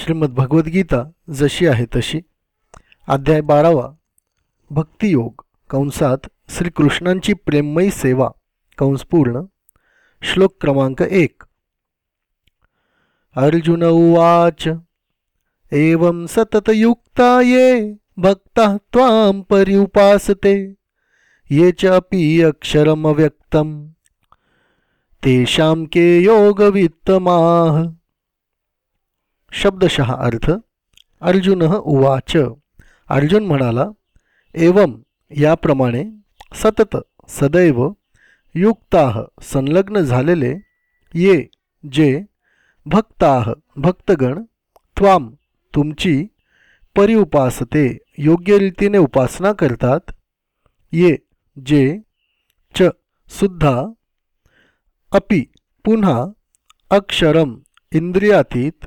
श्रीमद भगवद्गीता जशी आहे तशी. अध्याय बारावा. भक्तियोग कंसात श्रीकृष्णांची प्रेममयी सेवा कंसपूर्ण. श्लोक क्रमांक एक. अर्जुन उवाच एवं सततयुक्ता ये भक्ता त्वां परिउपासते ये च अपि अक्षरमव्यक्तं तेषां के योगवित्तमाः। शब्दशः अर्थ अर्जुन उवाच. अर्जुन म्हणाला एवं याप्रमाणे सतत सदैव युक्ताह संलग्न झालेले ये जे भक्ताह भक्तगण त्वाम तुमची परिउपासते योग्य रीतीने उपासना करतात ये जे च सुद्धा अपि पुन्हा अक्षरम इंद्रियातीत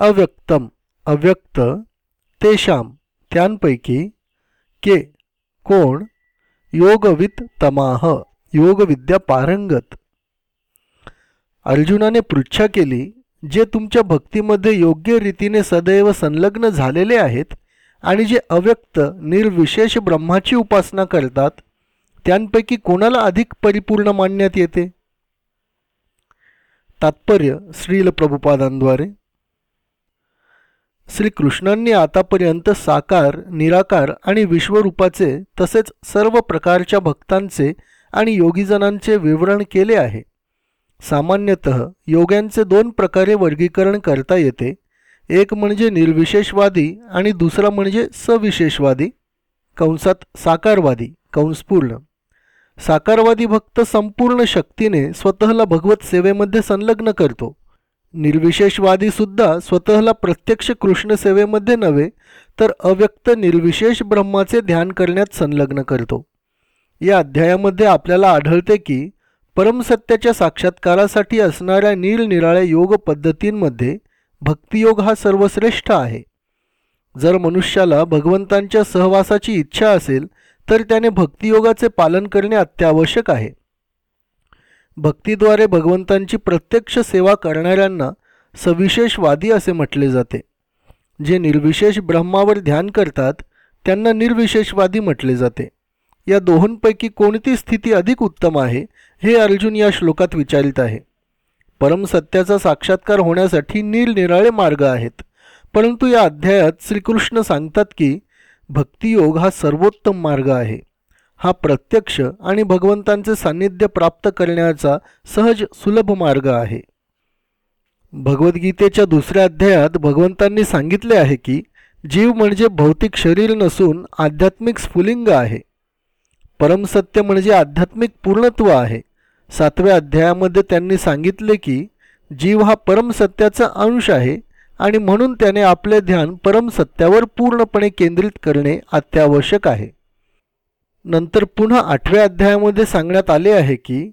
अव्यक्तम अव्यक्त तेषाम त्यांपैकी के कोण योगवित तमाह योगविद्या पारंगत अर्जुनाने पृच्छा केली जे तुमच्या भक्तीमध्ये योग्य रीतीने सदैव संलग्न झालेले आहेत आणि जे अव्यक्त निर्विशेष ब्रह्माची उपासना करतात त्यांपैकी कोणाला अधिक परिपूर्ण मानण्यात येते? तात्पर्य श्रील प्रभुपादांद्वारे. श्रीकृष्णांनी आतापर्यंत साकार निराकार आणि विश्वरूपाचे तसेच सर्व प्रकारच्या भक्तांचे आणि योगीजनांचे विवरण केले आहे. सामान्यतः योग्यांचे दोन प्रकारे वर्गीकरण करता येते. एक म्हणजे निर्विशेषवादी आणि दुसरा म्हणजे सविशेषवादी. कंसात साकारवादी कंसपूर्ण. साकारवादी भक्त संपूर्ण शक्तीने स्वतःला भगवत सेवेमध्ये संलग्न करतो. निर्विशेषवादीसुद्धा स्वतःला प्रत्यक्ष कृष्णसेवेमध्ये नव्हे तर अव्यक्त निर्विशेष ब्रह्माचे ध्यान करण्यात संलग्न करतो. या अध्यायामध्ये आपल्याला आढळते की परमसत्याच्या साक्षात्कारासाठी असणाऱ्या निरनिराळ्या योग पद्धतींमध्ये भक्तियोग हा सर्वश्रेष्ठ आहे. जर मनुष्याला भगवंतांच्या सहवासाची इच्छा असेल तर त्याने भक्तियोगाचे पालन करणे अत्यावश्यक आहे. भक्तीद्वारे भगवंतांची प्रत्यक्ष सेवा करणाऱ्यांना सविशेषवादी असे म्हटले जाते. जे निर्विशेष ब्रह्मावर ध्यान करतात त्यांना निर्विशेषवादी म्हटले जाते. या दोहोंपैकी कोणती स्थिती अधिक उत्तम आहे हे अर्जुन या श्लोकात विचारित आहे. परमसत्याचा साक्षात्कार होण्यासाठी निरनिराळे मार्ग आहेत. परंतु या अध्यायात श्रीकृष्ण सांगतात की भक्तियोग हा सर्वोत्तम मार्ग आहे. हा प्रत्यक्ष आणि भगवंतांचे सान्निध्य प्राप्त करण्याचा सहज सुलभ मार्ग आहे. भगवद्गीतेच्या दुसऱ्या अध्यायात भगवंतांनी सांगितले आहे की जीव म्हणजे भौतिक शरीर नसून आध्यात्मिक स्फुलिंग आहे. परमसत्य म्हणजे आध्यात्मिक पूर्णत्व आहे. सातव्या अध्यायामध्ये त्यांनी सांगितले की जीव हा परमसत्याचा अंश आहे आणि म्हणून त्याने आपले ध्यान परमसत्यावर पूर्णपणे केंद्रित करणे अत्यावश्यक आहे. नंतर पुन्हा आठव्या अध्यायामध्ये सांगण्यात आले आहे की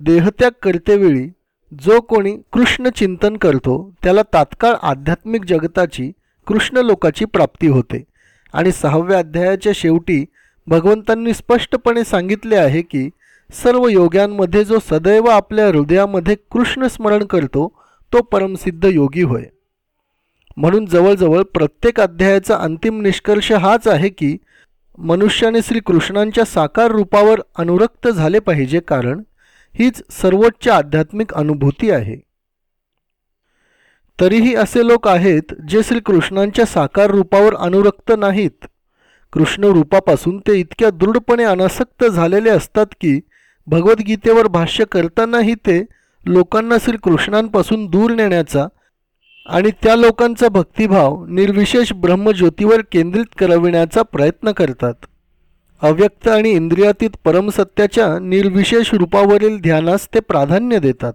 देहत्याग करतेवेळी जो कोणी कृष्ण चिंतन करतो त्याला तात्काळ आध्यात्मिक जगताची कृष्ण लोकाची प्राप्ती होते. आणि सहाव्या अध्यायाच्या शेवटी भगवंतांनी स्पष्टपणे सांगितले आहे की सर्व योग्यांमध्ये जो सदैव आपल्या हृदयामध्ये कृष्ण स्मरण करतो तो परमसिद्ध योगी होय. म्हणून जवळजवळ प्रत्येक अध्यायाचा अंतिम निष्कर्ष हाच आहे की मनुष्याने श्रीकृष्णांच्या साकार रूपावर अनुरक्त झाले पाहिजे कारण हीच सर्वोच्च आध्यात्मिक अनुभूती आहे. तरीही असे लोक आहेत जे श्रीकृष्णांच्या साकार रूपावर अनुरक्त नाहीत. कृष्ण रूपापासून ते इतक्या दृढपणे अनासक्त झालेले असतात की भगवद्गीतेवर भाष्य करतानाही ते लोकांना श्रीकृष्णांपासून दूर नेण्याचा आणि त्या लोकांचा भक्तिभाव निर्विशेष ब्रह्मज्योतीवर केंद्रित करविण्याचा प्रयत्न करतात. अव्यक्त आणि इंद्रियातीत परमसत्याच्या निर्विशेष रूपावरील ध्यानास ते प्राधान्य देतात.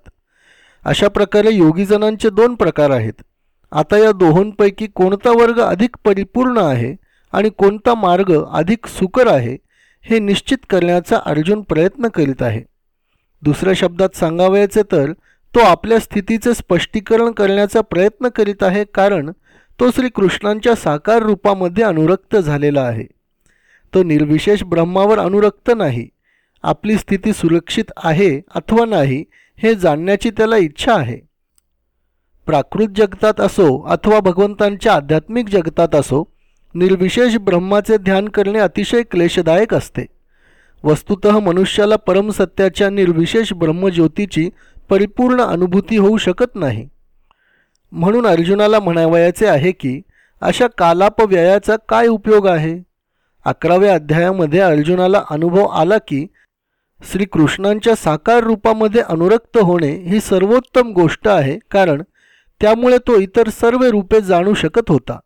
अशा प्रकारे योगीजनांचे दोन प्रकार आहेत. आता या दोहोंपैकी कोणता वर्ग अधिक परिपूर्ण आहे आणि कोणता मार्ग अधिक सुकर आहे हे निश्चित करण्याचा अर्जुन प्रयत्न करीत आहे. दुसऱ्या शब्दात सांगावयाचे तर तो आपल्या स्थितीचे स्पष्टीकरण करण्याचा प्रयत्न करीत आहे कारण तो श्रीकृष्णांच्या साकार रूपामध्ये अनुरक्त झालेला आहे. तो निर्विशेष ब्रह्मावर अनुरक्त नाही. आपली स्थिती सुरक्षित आहे अथवा नाही हे जाणण्याची त्याला इच्छा आहे. प्राकृत जगतात असो अथवा भगवंतांच्या आध्यात्मिक जगतात असो निर्विशेष ब्रह्माचे ध्यान करणे अतिशय क्लेशदायक असते. वस्तुत मनुष्याला परमसत्याच्या निर्विशेष ब्रह्मज्योतीची परिपूर्ण अनुभूती होऊ शकत नाही. म्हणून अर्जुनाला म्हणावयाचे आहे की अशा कालापव्ययाचा काय उपयोग आहे? अकराव्या अध्यायामध्ये अर्जुनाला अनुभव आला की श्रीकृष्णांच्या साकार रूपामध्ये अनुरक्त होणे ही सर्वोत्तम गोष्ट आहे कारण त्यामुळे तो इतर सर्व रूपे जाणू शकत होता.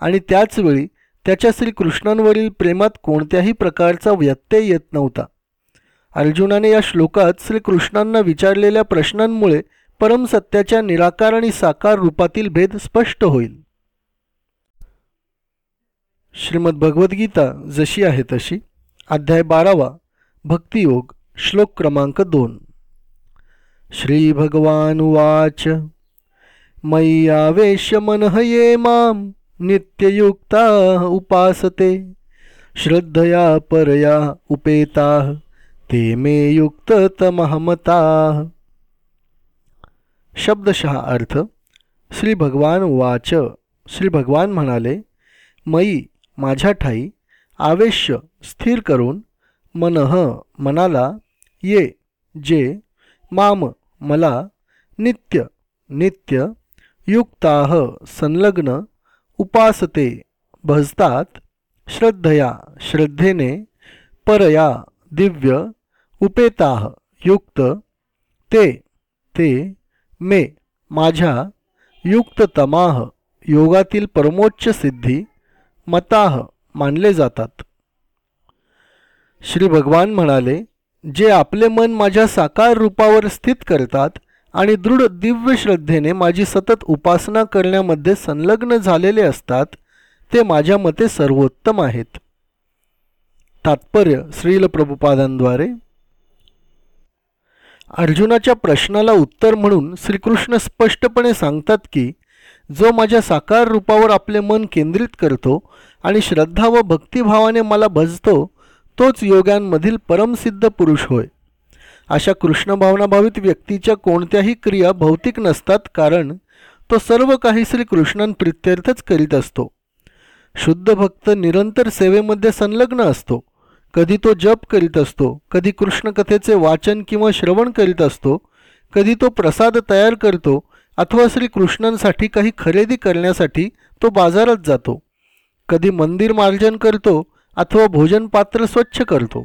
आणि त्याचवेळी त्याच्या श्रीकृष्णांवरील प्रेमात कोणत्याही प्रकारचा व्यत्यय येत नव्हता. अर्जुनाने या श्लोकात श्रीकृष्णांना विचारलेल्या प्रश्नांमुळे परमसत्याच्या निराकार आणि साकार रूपातील भेद स्पष्ट होईल. श्रीमद भगवद्गीता जशी आहे तशी. अध्याय बारावा. भक्तियोग. श्लोक क्रमांक दोन. श्री भगवान वाच मय्यावेश मनः ये माम नित्ययुक्ता उपासते. श्रद्धया परया उपेता. ते मे युक्ततमहमता शब्दशः अर्थ श्री भगवान वाच श्री भगवान म्हणाले मयी माझ्या ठाई आवेश्य स्थिर करून मनह मनाला ये जे माम मला नित्य नित्य युक्ताह संलग्न उपासते भजतात श्रद्धया श्रद्धेने परया दिव्य उपेताह युक्त ते ते मे माझ्या युक्ततमाह योगातील परमोच्च सिद्धी मताह मानले जातात. श्री भगवान म्हणाले जे आपले मन माझ्या साकार रूपावर स्थित करतात आणि दृढ दिव्य श्रद्धेने माझी सतत उपासना करण्यामध्ये संलग्न झालेले असतात ते माझ्या मते सर्वोत्तम आहेत. तात्पर्य श्रील प्रभुपादांद्वारे अर्जुनाच्या प्रश्नाला उत्तर म्हणून श्रीकृष्ण स्पष्टपणे सांगतात की जो माझ्या साकार रूपावर आपले मन केंद्रित करतो आणि श्रद्धा व भक्तिभावाने मला भजतो तोच योगांमधील परमसिद्ध पुरुष होय. अशा कृष्णभावनाभावित व्यक्तीच्या कोणत्याही क्रिया भौतिक नसतात कारण तो सर्व काही श्री कृष्णांप्रित्यर्थच करीत असतो. शुद्ध भक्त निरंतर सेवेमध्ये संलग्न असतो. कधी तो जप करीत असतो कधी कृष्णकथेचे वाचन किंवा श्रवण करीत असतो कधी तो प्रसाद तयार करतो अथवा श्रीकृष्णांसाठी काही खरेदी करण्यासाठी तो बाजारात जातो. कधी मंदिर मार्जन करतो अथवा भोजन पात्र स्वच्छ करतो.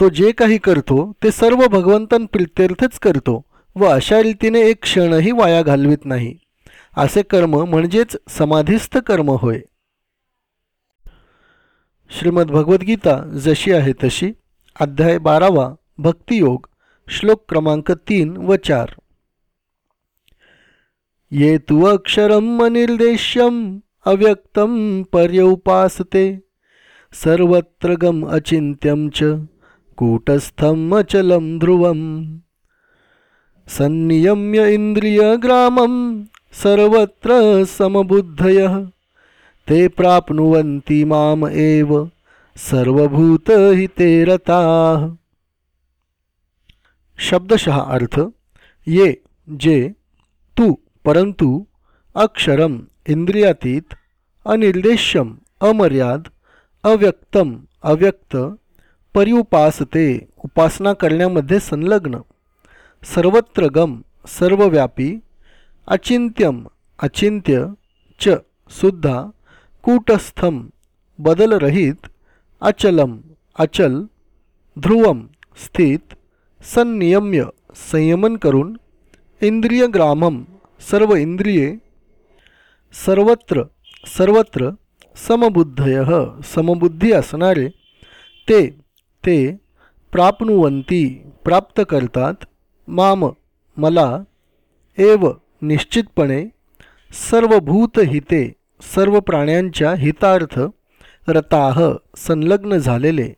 तो जे काही करतो ते सर्व भगवंतांप्रित्यर्थच करतो व अशा रीतीने एक क्षणही वाया घालवित नाही. असे कर्म म्हणजेच समाधिस्थ कर्म होय. श्रीमद भगवद्गीता जशी आहे तशी अध्याय बारावा भक्तियोग श्लोक क्रमांक तीन व चार. ये तु अक्षरम अनिर्देश्यम अव्यक्तम पर्यौपासते सर्वत्र गम अचिंत्यम च कूटस्थम अचलम ध्रुवम. संनियम्य इंद्रियग्रामं सर्वत्र समबुद्धयः। ते प्राप्नुवन्ति माम एव। सर्वभूतहिते रताः। शब्दशः अर्थ ये जे तू परंतु अक्षरम इंद्रियातीत अनिर्देश्यम अमर्याद अव्यक्तम अव्यक्त परिउपासते उपासना करण्यामध्ये संलग्न। सर्वत्र गम सर्वव्यापी अचिंत्यम अचिंत्य च सुद्धा कूटस्थम बदलरहित अचलम, अचल, ध्रुवम, स्थित, संनियम्य, संयमन करून इंद्रियग्रामम सर्व इंद्रिये, सर्वत्र सर्वत्र समबुद्धय, समबुद्धी असणारे, ते ते प्राप्नुवंती प्राप्त करतात माम, मला, एव निश्चितपणे सर्व हिते सर्व प्राण्यांच्या हितार्थ रताह संलग्न झालेले.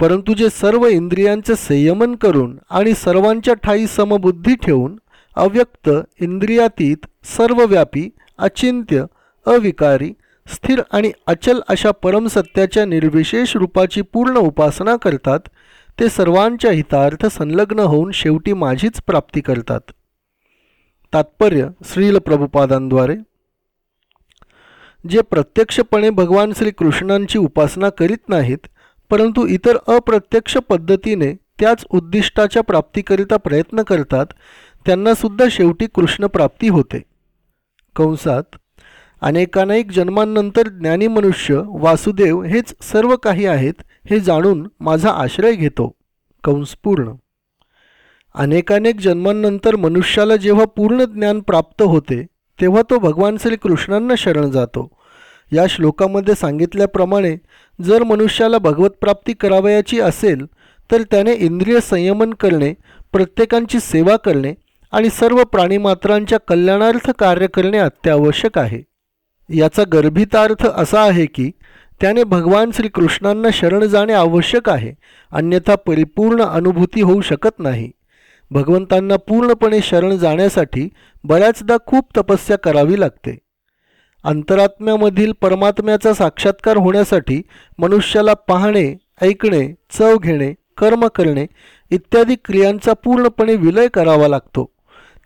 परंतु जे सर्व इंद्रियांचे संयमन करून आणि सर्वांच्या ठाई समबुद्धी ठेवून अव्यक्त इंद्रियातीत सर्वव्यापी अचिंत्य अविकारी स्थिर आणि अचल अशा परमसत्याच्या निर्विशेष रूपाची पूर्ण उपासना करतात ते सर्वांच्या हितार्थ संलग्न होऊन शेवटी माझीच प्राप्ती करतात. तात्पर्य श्रील प्रभुपादांद्वारे जे प्रत्यक्षपणे भगवान श्रीकृष्णांची उपासना करीत नाहीत परंतु इतर अप्रत्यक्ष पद्धतीने त्याच उद्दिष्टाच्या प्राप्तीकरिता प्रयत्न करतात त्यांनासुद्धा शेवटी कृष्णप्राप्ती होते. कंसात अनेकानेक जन्मांनंतर ज्ञानी मनुष्य वासुदेव हेच सर्व काही आहेत हे जाणून माझा आश्रय घेतो. कंस पूर्ण. अनेकानेक जन्मांनंतर मनुष्याला जेव्हा पूर्ण ज्ञान प्राप्त होते तेव्हा तो भगवान श्रीकृष्णांना शरण जातो. या श्लोकामध्ये सांगितल्याप्रमाणे जर मनुष्याला भगवतप्राप्ती करावयाची असेल तर त्याने इंद्रिय संयमन करणे प्रत्येकांची सेवा करणे आणि सर्व प्राणीमात्रांच्या कल्याणार्थ कार्य करणे अत्यावश्यक आहे. याचा गर्भितार्थ असा आहे की त्याने भगवान श्रीकृष्णांना शरण जाणे आवश्यक आहे अन्यथा परिपूर्ण अनुभूती होऊ शकत नाही. भगवंतांना पूर्णपणे शरण जाण्यासाठी बऱ्याचदा खूप तपस्या करावी लागते. अंतरात्म्यामधील परमात्म्याचा साक्षात्कार होण्यासाठी मनुष्याला पाहणे ऐकणे चव घेणे कर्म करणे इत्यादी क्रियांचा पूर्णपणे विलय करावा लागतो.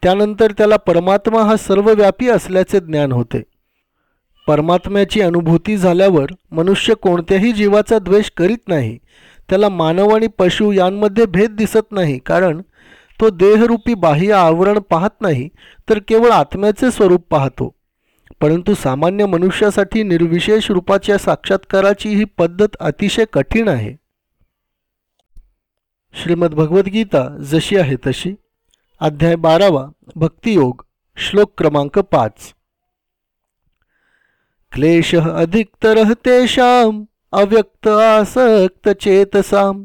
त्यानंतर त्याला परमात्मा हा सर्वव्यापी असल्याचे ज्ञान होते. परमात्म्याची अनुभूती झाल्यावर मनुष्य कोणत्याही जीवाचा द्वेष करीत नाही. त्याला मानव आणि पशु यांमध्ये भेद दिसत नाही कारण तो देहरूपी बाह्य आवरण पाहत नाही तर केवळ आत्म्याचे स्वरूप पाहतो. परंतु सामान्य मनुष्यासाठी निर्विशेष रूपाच्या साक्षात्काराची ही पद्धत अतिशय कठीण आहे. श्रीमद भगवद्गीता जशी आहे तशी. अध्याय बारावा भक्तियोग श्लोक क्रमांक पाच. क्लेश अधिकतर तेषाम अव्यक्त आसक्त चेतसाम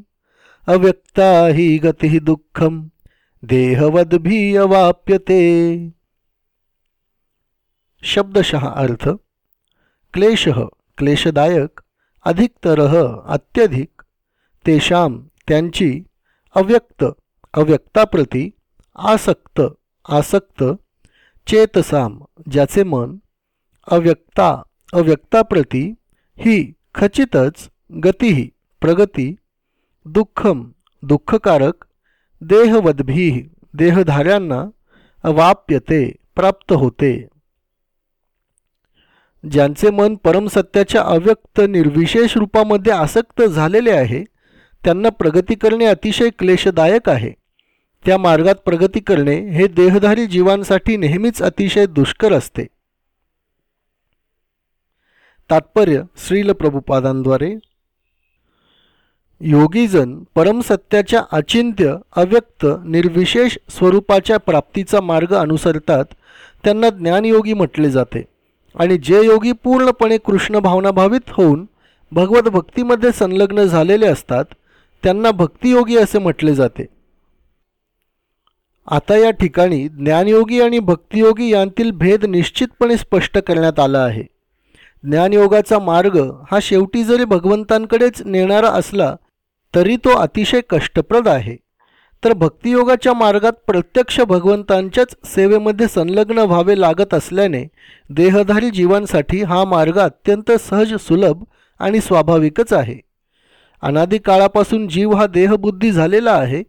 अव्यक्ता ही गती दुःखम. देहवद्भी अवाप्यते. शब्दशः अर्थ क्लेश क्लेशदायक अधिकतर अत्यधिक तेषाम त्यांची अव्यक्त अव्यक्ताप्रती आसक्त आसक्त चेतसाम ज्याचे मन अव्यक्ता अव्यक्ताप्रती ही खचितच गती प्रगती दुःखम दुःखकारक देहवद्भी देहधाऱ्यांना अवाप्यते प्राप्त होते. ज्यांचे मन परमसत्याच्या अव्यक्त निर्विशेष रूपामध्ये आसक्त झालेले आहे त्यांना प्रगती करणे अतिशय क्लेशदायक आहे. त्या मार्गात प्रगती करणे हे देहधारी जीवांसाठी नेहमीच अतिशय दुष्कर असते. तात्पर्य श्रील प्रभुपादांद्वारे योगीजन परमसत्याच्या अचिंत्य अव्यक्त निर्विशेष स्वरूपाच्या प्राप्तीचा मार्ग अनुसरतात त्यांना ज्ञानयोगी म्हटले जाते. आणि जे योगी पूर्णपणे कृष्ण भावनाभावित होऊन भगवत भक्तीमध्ये संलग्न झालेले असतात त्यांना भक्तियोगी असे म्हटले जाते. आता या ठिकाणी ज्ञानयोगी आणि भक्तियोगी यांतील भेद निश्चितपणे स्पष्ट करण्यात आला आहे. ज्ञानयोगाचा मार्ग हा शेवटी जरी भगवंतांकडेच नेणारा असला तरी तो अतिशय कष्टप्रद आहे. तर भक्तियोगाच्या मार्गात प्रत्यक्ष भगवंतांच्याच सेवेमध्ये संलग्न व्हावे लागत असल्याने देहधारी जीवांसाठी हा मार्ग अत्यंत सहज सुलभ आणि स्वाभाविकच आहे. अनादिकाळापासून जीव हा देहबुद्धी झालेला आहे.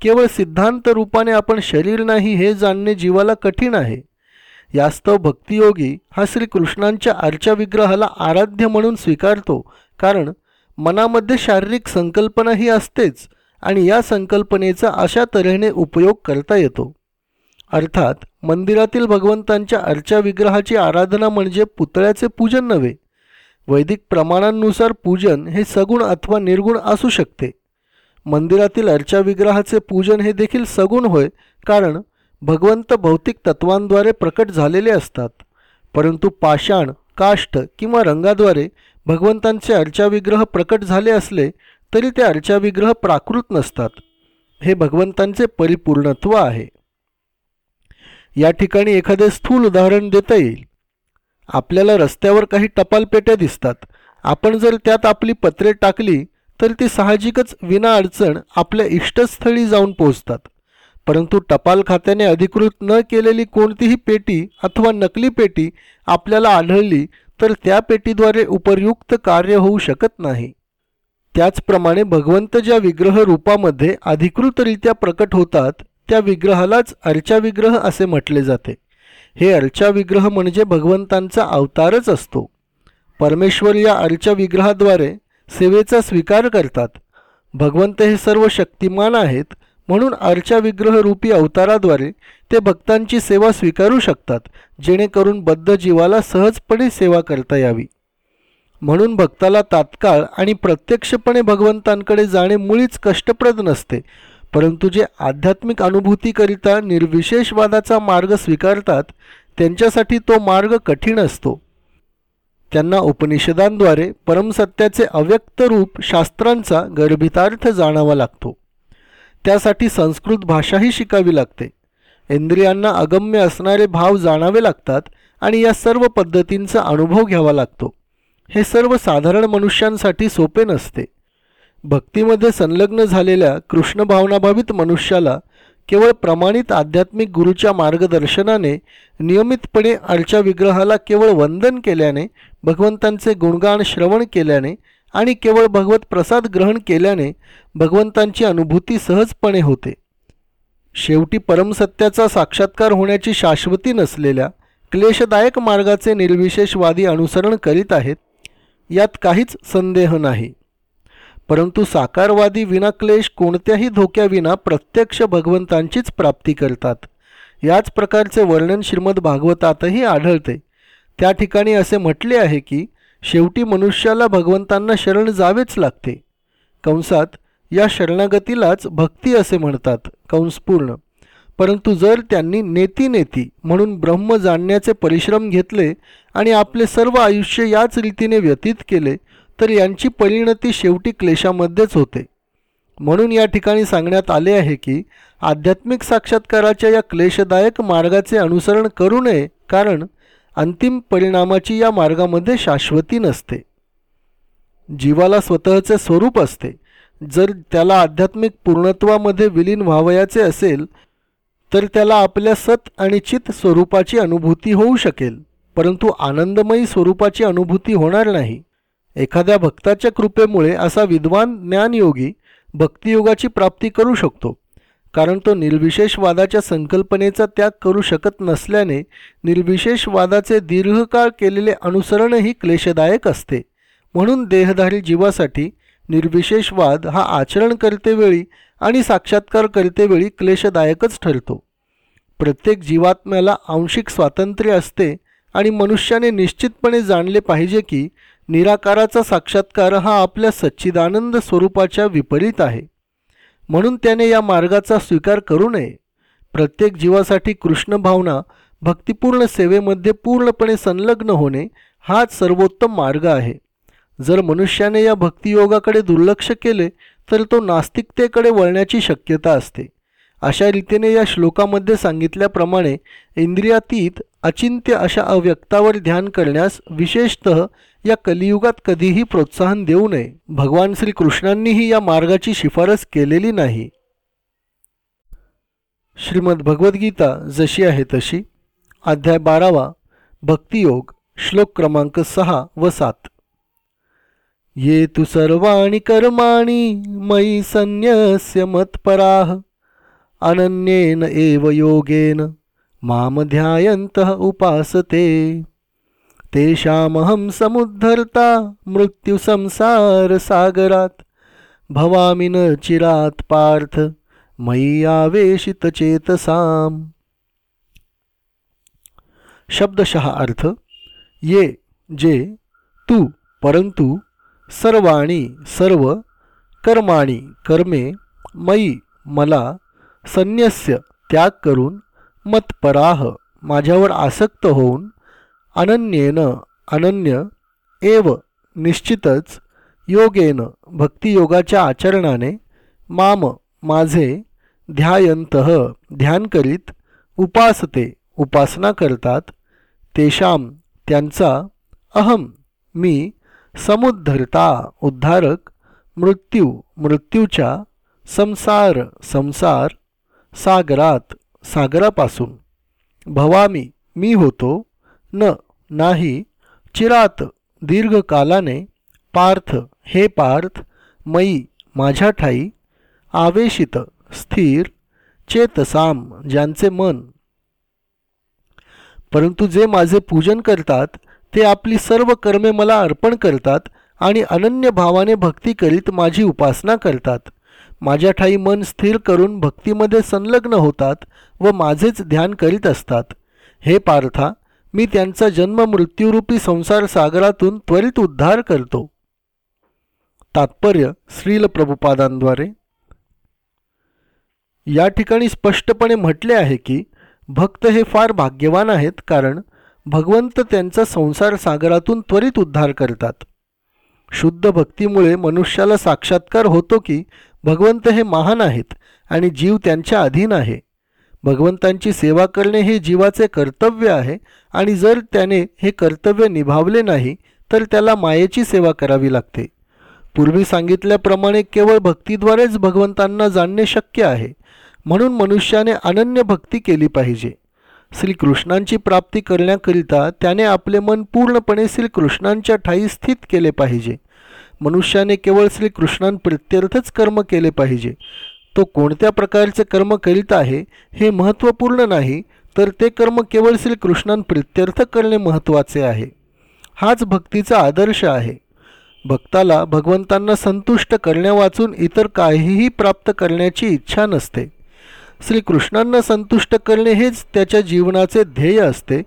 केवळ सिद्धांत रूपाने आपण शरीर नाही हे जाणणे जीवाला कठीण आहे. यास्तव भक्तियोगी हा श्रीकृष्णांच्या आरच्या विग्रहाला आराध्य म्हणून स्वीकारतो कारण मनामध्ये शारीरिक संकल्पना ही असतेच आणि या संकल्पनेचा अशा तऱ्हेने उपयोग करता येतो. अर्थात मंदिरातील भगवंतांच्या अर्चा विग्रहाची आराधना म्हणजे पुतळ्याचे पूजन नव्हे. वैदिक प्रमाणांनुसार पूजन हे सगुण अथवा निर्गुण असू शकते. मंदिरातील अर्चा विग्रहाचे पूजन हे देखील सगुण होय कारण भगवंत भौतिक तत्वांद्वारे प्रकट झालेले असतात. परंतु पाषाण काष्ठ किंवा रंगाद्वारे भगवंतांचे अर्चाविग्रह प्रकट झाले असले तरी ते अर्चाविग्रह प्राकृत नसतात. हे भगवंतांचे परिपूर्णत्व आहे. या ठिकाणी एखादे स्थूल उदाहरण देता येईल. आपल्याला रस्त्यावर काही टपाल पेट्या दिसतात. आपण जर त्यात आपली पत्रे टाकली तर ती साहजिकच विना अडचण आपल्या इष्टस्थळी जाऊन पोहोचतात. परंतु टपाल खात्याने अधिकृत न केलेली कोणतीही पेटी अथवा नकली पेटी आपल्याला आढळली तर त्या पेटीद्वारे उपयुक्त कार्य होऊ शकत नाही. त्याचप्रमाणे भगवंत ज्या विग्रह रूपामध्ये अधिकृतरित्या प्रकट होतात त्या विग्रहालाच अर्चा विग्रह असे म्हटले जाते. हे अर्चा विग्रह म्हणजे भगवंतांचा अवतारच असतो. परमेश्वर या अर्चा विग्रहाद्वारे सेवेचा स्वीकार करतात. भगवंत हे सर्व शक्तिमान आहेत म्हणून अर्चा विग्रह रूपी अवताराद्वारे ते भक्तांची सेवा स्वीकारू शकतात जेणेकरून बद्ध जीवाला सहजपणे सेवा करता यावी. म्हणून भक्ताला तात्काळ आणि प्रत्यक्षपणे भगवंतांकडे जाणे मुळीच कष्टप्रद नसते परंतु जे आध्यात्मिक अनुभूतीकरिता निर्विशेषवादाचा मार्ग स्वीकारतात त्यांच्यासाठी तो मार्ग कठीण असतो. त्यांना उपनिषदांद्वारे परमसत्याचे अव्यक्त रूप शास्त्रांचा गर्भितार्थ जाणावा लागतो. त्यासाठी संस्कृत भाषाही शिकावी लागते. इंद्रियांना अगम्य असणारे भाव जाणावे लागतात आणि या सर्व पद्धतींचा अनुभव घ्यावा लागतो. हे सर्व साधारण मनुष्यांसाठी सोपे नसते. भक्तीमध्ये संलग्न झालेल्या कृष्ण भावनाभावित मनुष्याला केवळ प्रमाणित आध्यात्मिक गुरूच्या मार्गदर्शनाने नियमितपणे अर्चा विग्रहाला केवळ वंदन केल्याने भगवंतांचे गुणगान श्रवण केल्याने आणि केवळ भगवत प्रसाद ग्रहण केल्याने भगवंतांची अनुभूती सहजपणे होते. शेवटी परमसत्याचा साक्षात्कार होण्याची शाश्वती नसलेल्या क्लेशदायक मार्गाचे निर्विशेषवादी अनुसरण करीत आहेत यात काहीच संदेह नाही. परंतु साकारवादी विनाक्लेश कोणत्याही धोक्याविना प्रत्यक्ष भगवंतांचीच प्राप्ती करतात. याच प्रकारचे वर्णन श्रीमद भागवतातही आढळते. त्या ठिकाणी असे म्हटले आहे की शेवटी मनुष्याला भगवंतांना शरण जावेच लागते. कंसात या शरणागतीलाच भक्ती असे म्हणतात कंसपूर्ण परंतु जर त्यांनी नेती नेती म्हणून ब्रह्म जाणण्याचे परिश्रम घेतले आणि आपले सर्व आयुष्य याच रीतीने व्यतीत केले तर यांची परिणती शेवटी क्लेशामध्येच होते. म्हणून या ठिकाणी सांगण्यात आले आहे की आध्यात्मिक साक्षात्काराच्या या क्लेशदायक मार्गाचे अनुसरण करू नये कारण अंतिम परिणामाची या मार्गामध्ये शाश्वती नसते. जीवाला स्वतःचे स्वरूप असते. जर त्याला आध्यात्मिक पूर्णत्वामध्ये विलीन व्हावयाचे असेल तर त्याला आपल्या सत आणि चित स्वरूपाची अनुभूती होऊ शकेल परंतु आनंदमयी स्वरूपाची अनुभूती होणार नाही. एखाद्या भक्ताच्या कृपेमुळे असा विद्वान ज्ञानयोगी भक्तियोगाची प्राप्ती करू शकतो. कारण तो निर्विशेषवादाच्या संकल्पनेचा त्याग करू शकत नसल्याने निर्विशेषवादाचे दीर्घकाळ केलेले अनुसरणही क्लेशदायक असते. म्हणून देहधारी जीवासाठी निर्विशेषवाद हा आचरण करतेवेळी आणि साक्षात्कार करतेवेळी क्लेशदायकच ठरतो. प्रत्येक जीवात्म्याला आंशिक स्वातंत्र्य असते आणि मनुष्याने निश्चितपणे जाणले पाहिजे की निराकाराचा साक्षात्कार हा आपल्या सच्चिदानंद स्वरूपाच्या विपरीत आहे. म्हणून त्याने या मार्गाचा स्वीकार करू नये. प्रत्येक जीवासाठी कृष्ण भावना भक्तिपूर्ण सेवेमध्ये पूर्णपणे संलग्न होणे हाच सर्वोत्तम मार्ग आहे. जर मनुष्याने या भक्तियोगाकडे दुर्लक्ष केले तर तो नास्तिकतेकडे वळण्याची शक्यता असते. अशा रीतीने या श्लोकामध्ये सांगितल्याप्रमाणे इंद्रियातीत अचिंत्य अशा अव्यक्तावर ध्यान करण्यास विशेषत या कलियुगात कधीही प्रोत्साहन देऊ नये. भगवान श्रीकृष्णांनीही या मार्गाची शिफारस केलेली नाही. श्रीमद भगवद्गीता जशी आहे तशी. अध्याय बारावा. भक्तियोग. श्लोक क्रमांक सहा व सात. ये तु सर्वाणी कर्माणी मयी संन्यस्य मत्पराः. अनन्येन एव योगेन मामध्यायंत ध्यायन्तः उपासते। तेषामहं समुद्धर्ता मृत्युसंसारसागरात् भवामि न चिरात् पार्थ मयि आवेशितचेतसाम् शब्दशः अर्थ ये जे तू परंतु सर्वाणी सर्व कर्माणी कर्मे मयी मला संन्यस्य त्याग करून मत्पराह माझ्यावर आसक्त होऊन अनन्येन अनन्य एव निश्चितच योगेन भक्तियोगाच्या आचरणाने माम माझे ध्यायंत ध्यान करीत उपासते उपासना करतात तेषाम त्यांचा अहम मी समुद्धरता उद्धारक मृत्यू मृत्यूच्या संसार संसार सागरात सागरापासून. भवामी मी होतो. न नाही. चिरात दीर्घकालाने. पार्थ हे पार्थ. मयी माझ्या ठाई. आवेशित स्थिर. चेतसाम ज्यांचे मन. परंतु जे माझे पूजन करतात ते आपली सर्व कर्मे मला अर्पण करतात आणि अनन्य भावाने भक्ती करीत माझी उपासना करतात. माझ्या ठाई मन स्थिर करून भक्तीमध्ये संलग्न होतात व माझेच ध्यान करीत असतात. हे पार्था मी त्यांचा जन्म मृत्यूरूपी संसार सागरातून त्वरित उद्धार करतो. तात्पर्य श्रील प्रभुपादांद्वारे. या ठिकाणी स्पष्टपणे म्हटले आहे की भक्त हे फार भाग्यवान आहेत कारण भगवंत त्यांचा संसार सागरातून त्वरित उद्धार करतात. शुद्ध भक्तीमुळे मनुष्याला साक्षात्कार होतो की भगवंत हे महान आहेत आणि जीव त्यांच्या अधीन आहे. भगवंतांची सेवा करणे हे जीवाचे कर्तव्य आहे आणि जर त्याने हे कर्तव्य निभावले नाही तर त्याला मायेची सेवा करावी लागते. पूर्वी सांगितल्याप्रमाणे केवळ भक्तीद्वारेच भगवंतांना जाणणे शक्य आहे. म्हणून मनुष्याने अनन्य भक्ती केली पाहिजे. श्रीकृष्णांची प्राप्ती करण्याकरिता त्याने आपले मन पूर्णपणे श्रीकृष्णांच्या ठाई स्थित केले पाहिजे. मनुष्याने केवळ श्रीकृष्णांप्रित्यर्थच कर्म केले पाहिजे. तो कोणत्या प्रकारचे कर्म करीत आहे हे महत्त्वपूर्ण नाही तर ते कर्म केवळ श्रीकृष्णांप्रित्यर्थ करणे महत्त्वाचे आहे. हाच भक्तीचा आदर्श आहे. भक्ताला भगवंतांना संतुष्ट करण्यावाचून इतर काहीही प्राप्त करण्याची इच्छा नसते. श्रीकृष्णांना संतुष्ट करणे हेच त्याच्या जीवनाचे ध्येय असते.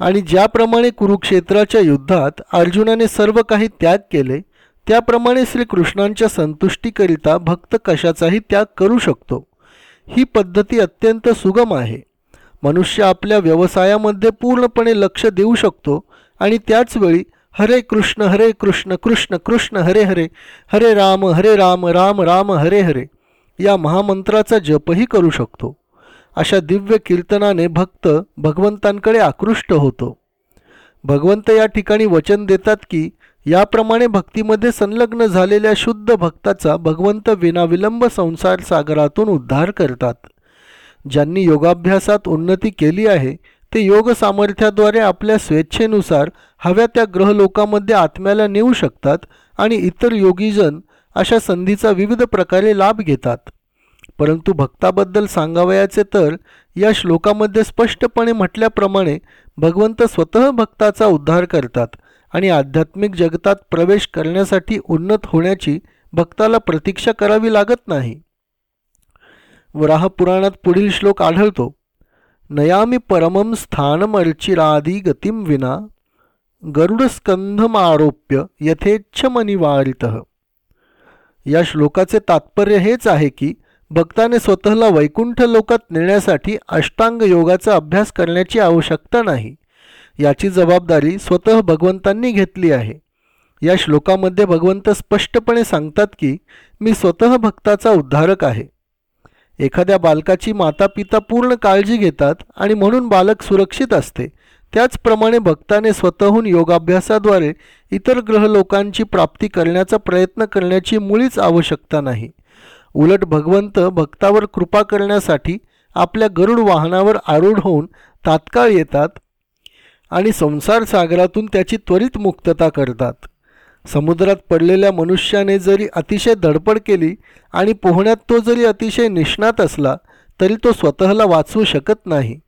आणि ज्याप्रमाणे कुरुक्षेत्राच्या युद्धात अर्जुनाने सर्व काही त्याग केले त्याप्रमाणे श्रीकृष्णांच्या संतुष्टीकरिता भक्त कशाचाही त्याग करू शकतो. ही पद्धती अत्यंत सुगम आहे. मनुष्य आपल्या व्यवसायामध्ये पूर्णपणे लक्ष देऊ शकतो आणि त्याचवेळी हरे कृष्ण हरे कृष्ण कृष्ण कृष्ण हरे हरे हरे राम हरे राम राम राम हरे हरे या महामंत्राचा जपही करू शकतो. अशा दिव्य कीर्तनाने भक्त भगवंतांकडे आकृष्ट होतो. भगवंत या ठिकाणी वचन देतात की याप्रमाणे भक्तीमध्ये संलग्न झालेल्या शुद्ध भक्ताचा भगवंत विनाविलंब संसार सागरातून उद्धार करतात. ज्यांनी योगाभ्यासात उन्नती केली आहे ते योग सामर्थ्याद्वारे आपल्या स्वेच्छेनुसार हव्या त्या ग्रहलोकामध्ये आत्म्याला नेऊ शकतात आणि इतर योगीजन अशा संधीचा विविध प्रकारे लाभ घेतात. परंतु भक्ताबद्दल सांगावयाचे तर या श्लोकामध्ये स्पष्टपणे म्हटल्याप्रमाणे भगवंत स्वतः भक्ताचा उद्धार करतात आणि आध्यात्मिक जगतात प्रवेश करण्यासाठी उन्नत होण्याची भक्ताला प्रतीक्षा करावी लागत नाही. वराह पुराणात पुढील श्लोक आढळतो. नयामी परमम स्थानमर्चिरादी गतीम विना गरुडस्कंधमारोप्य यथेच्छमनिवारित. या श्लोकाचे तात्पर्य हेच आहे की भक्ताने स्वतःला वैकुंठ लोकात नेण्यासाठी अष्टांग योगाचा अभ्यास करण्याची आवश्यकता नाही. याची जबाबदारी स्वतः भगवंतांनी घेतली आहे. या श्लोकामध्ये भगवंत स्पष्टपणे सांगतात की मी स्वतः भक्ताचा उद्धारक आहे. एखाद्या बालकाची माता पिता पूर्ण काळजी घेतात आणि म्हणून बालक सुरक्षित असते. त्याचप्रमाणे भक्ताने स्वतःहून योगाभ्यासाद्वारे इतर ग्रह लोकांची प्राप्ती करण्याचा प्रयत्न करण्याची मुळीच आवश्यकता नाही. उलट भगवंत भक्तावर कृपा करण्यासाठी आपल्या गरुड वाहनावर आरूढ होऊन तात्काळ येतात आणि संसार सागरातून त्याची त्वरित मुक्तता करतात. समुद्रात पडलेल्या मनुष्याने जरी अतिशय धडपड केली आणि पोहण्यात तो जरी अतिशय निष्णात असला तरी तो स्वतःला वाचवू शकत नाही.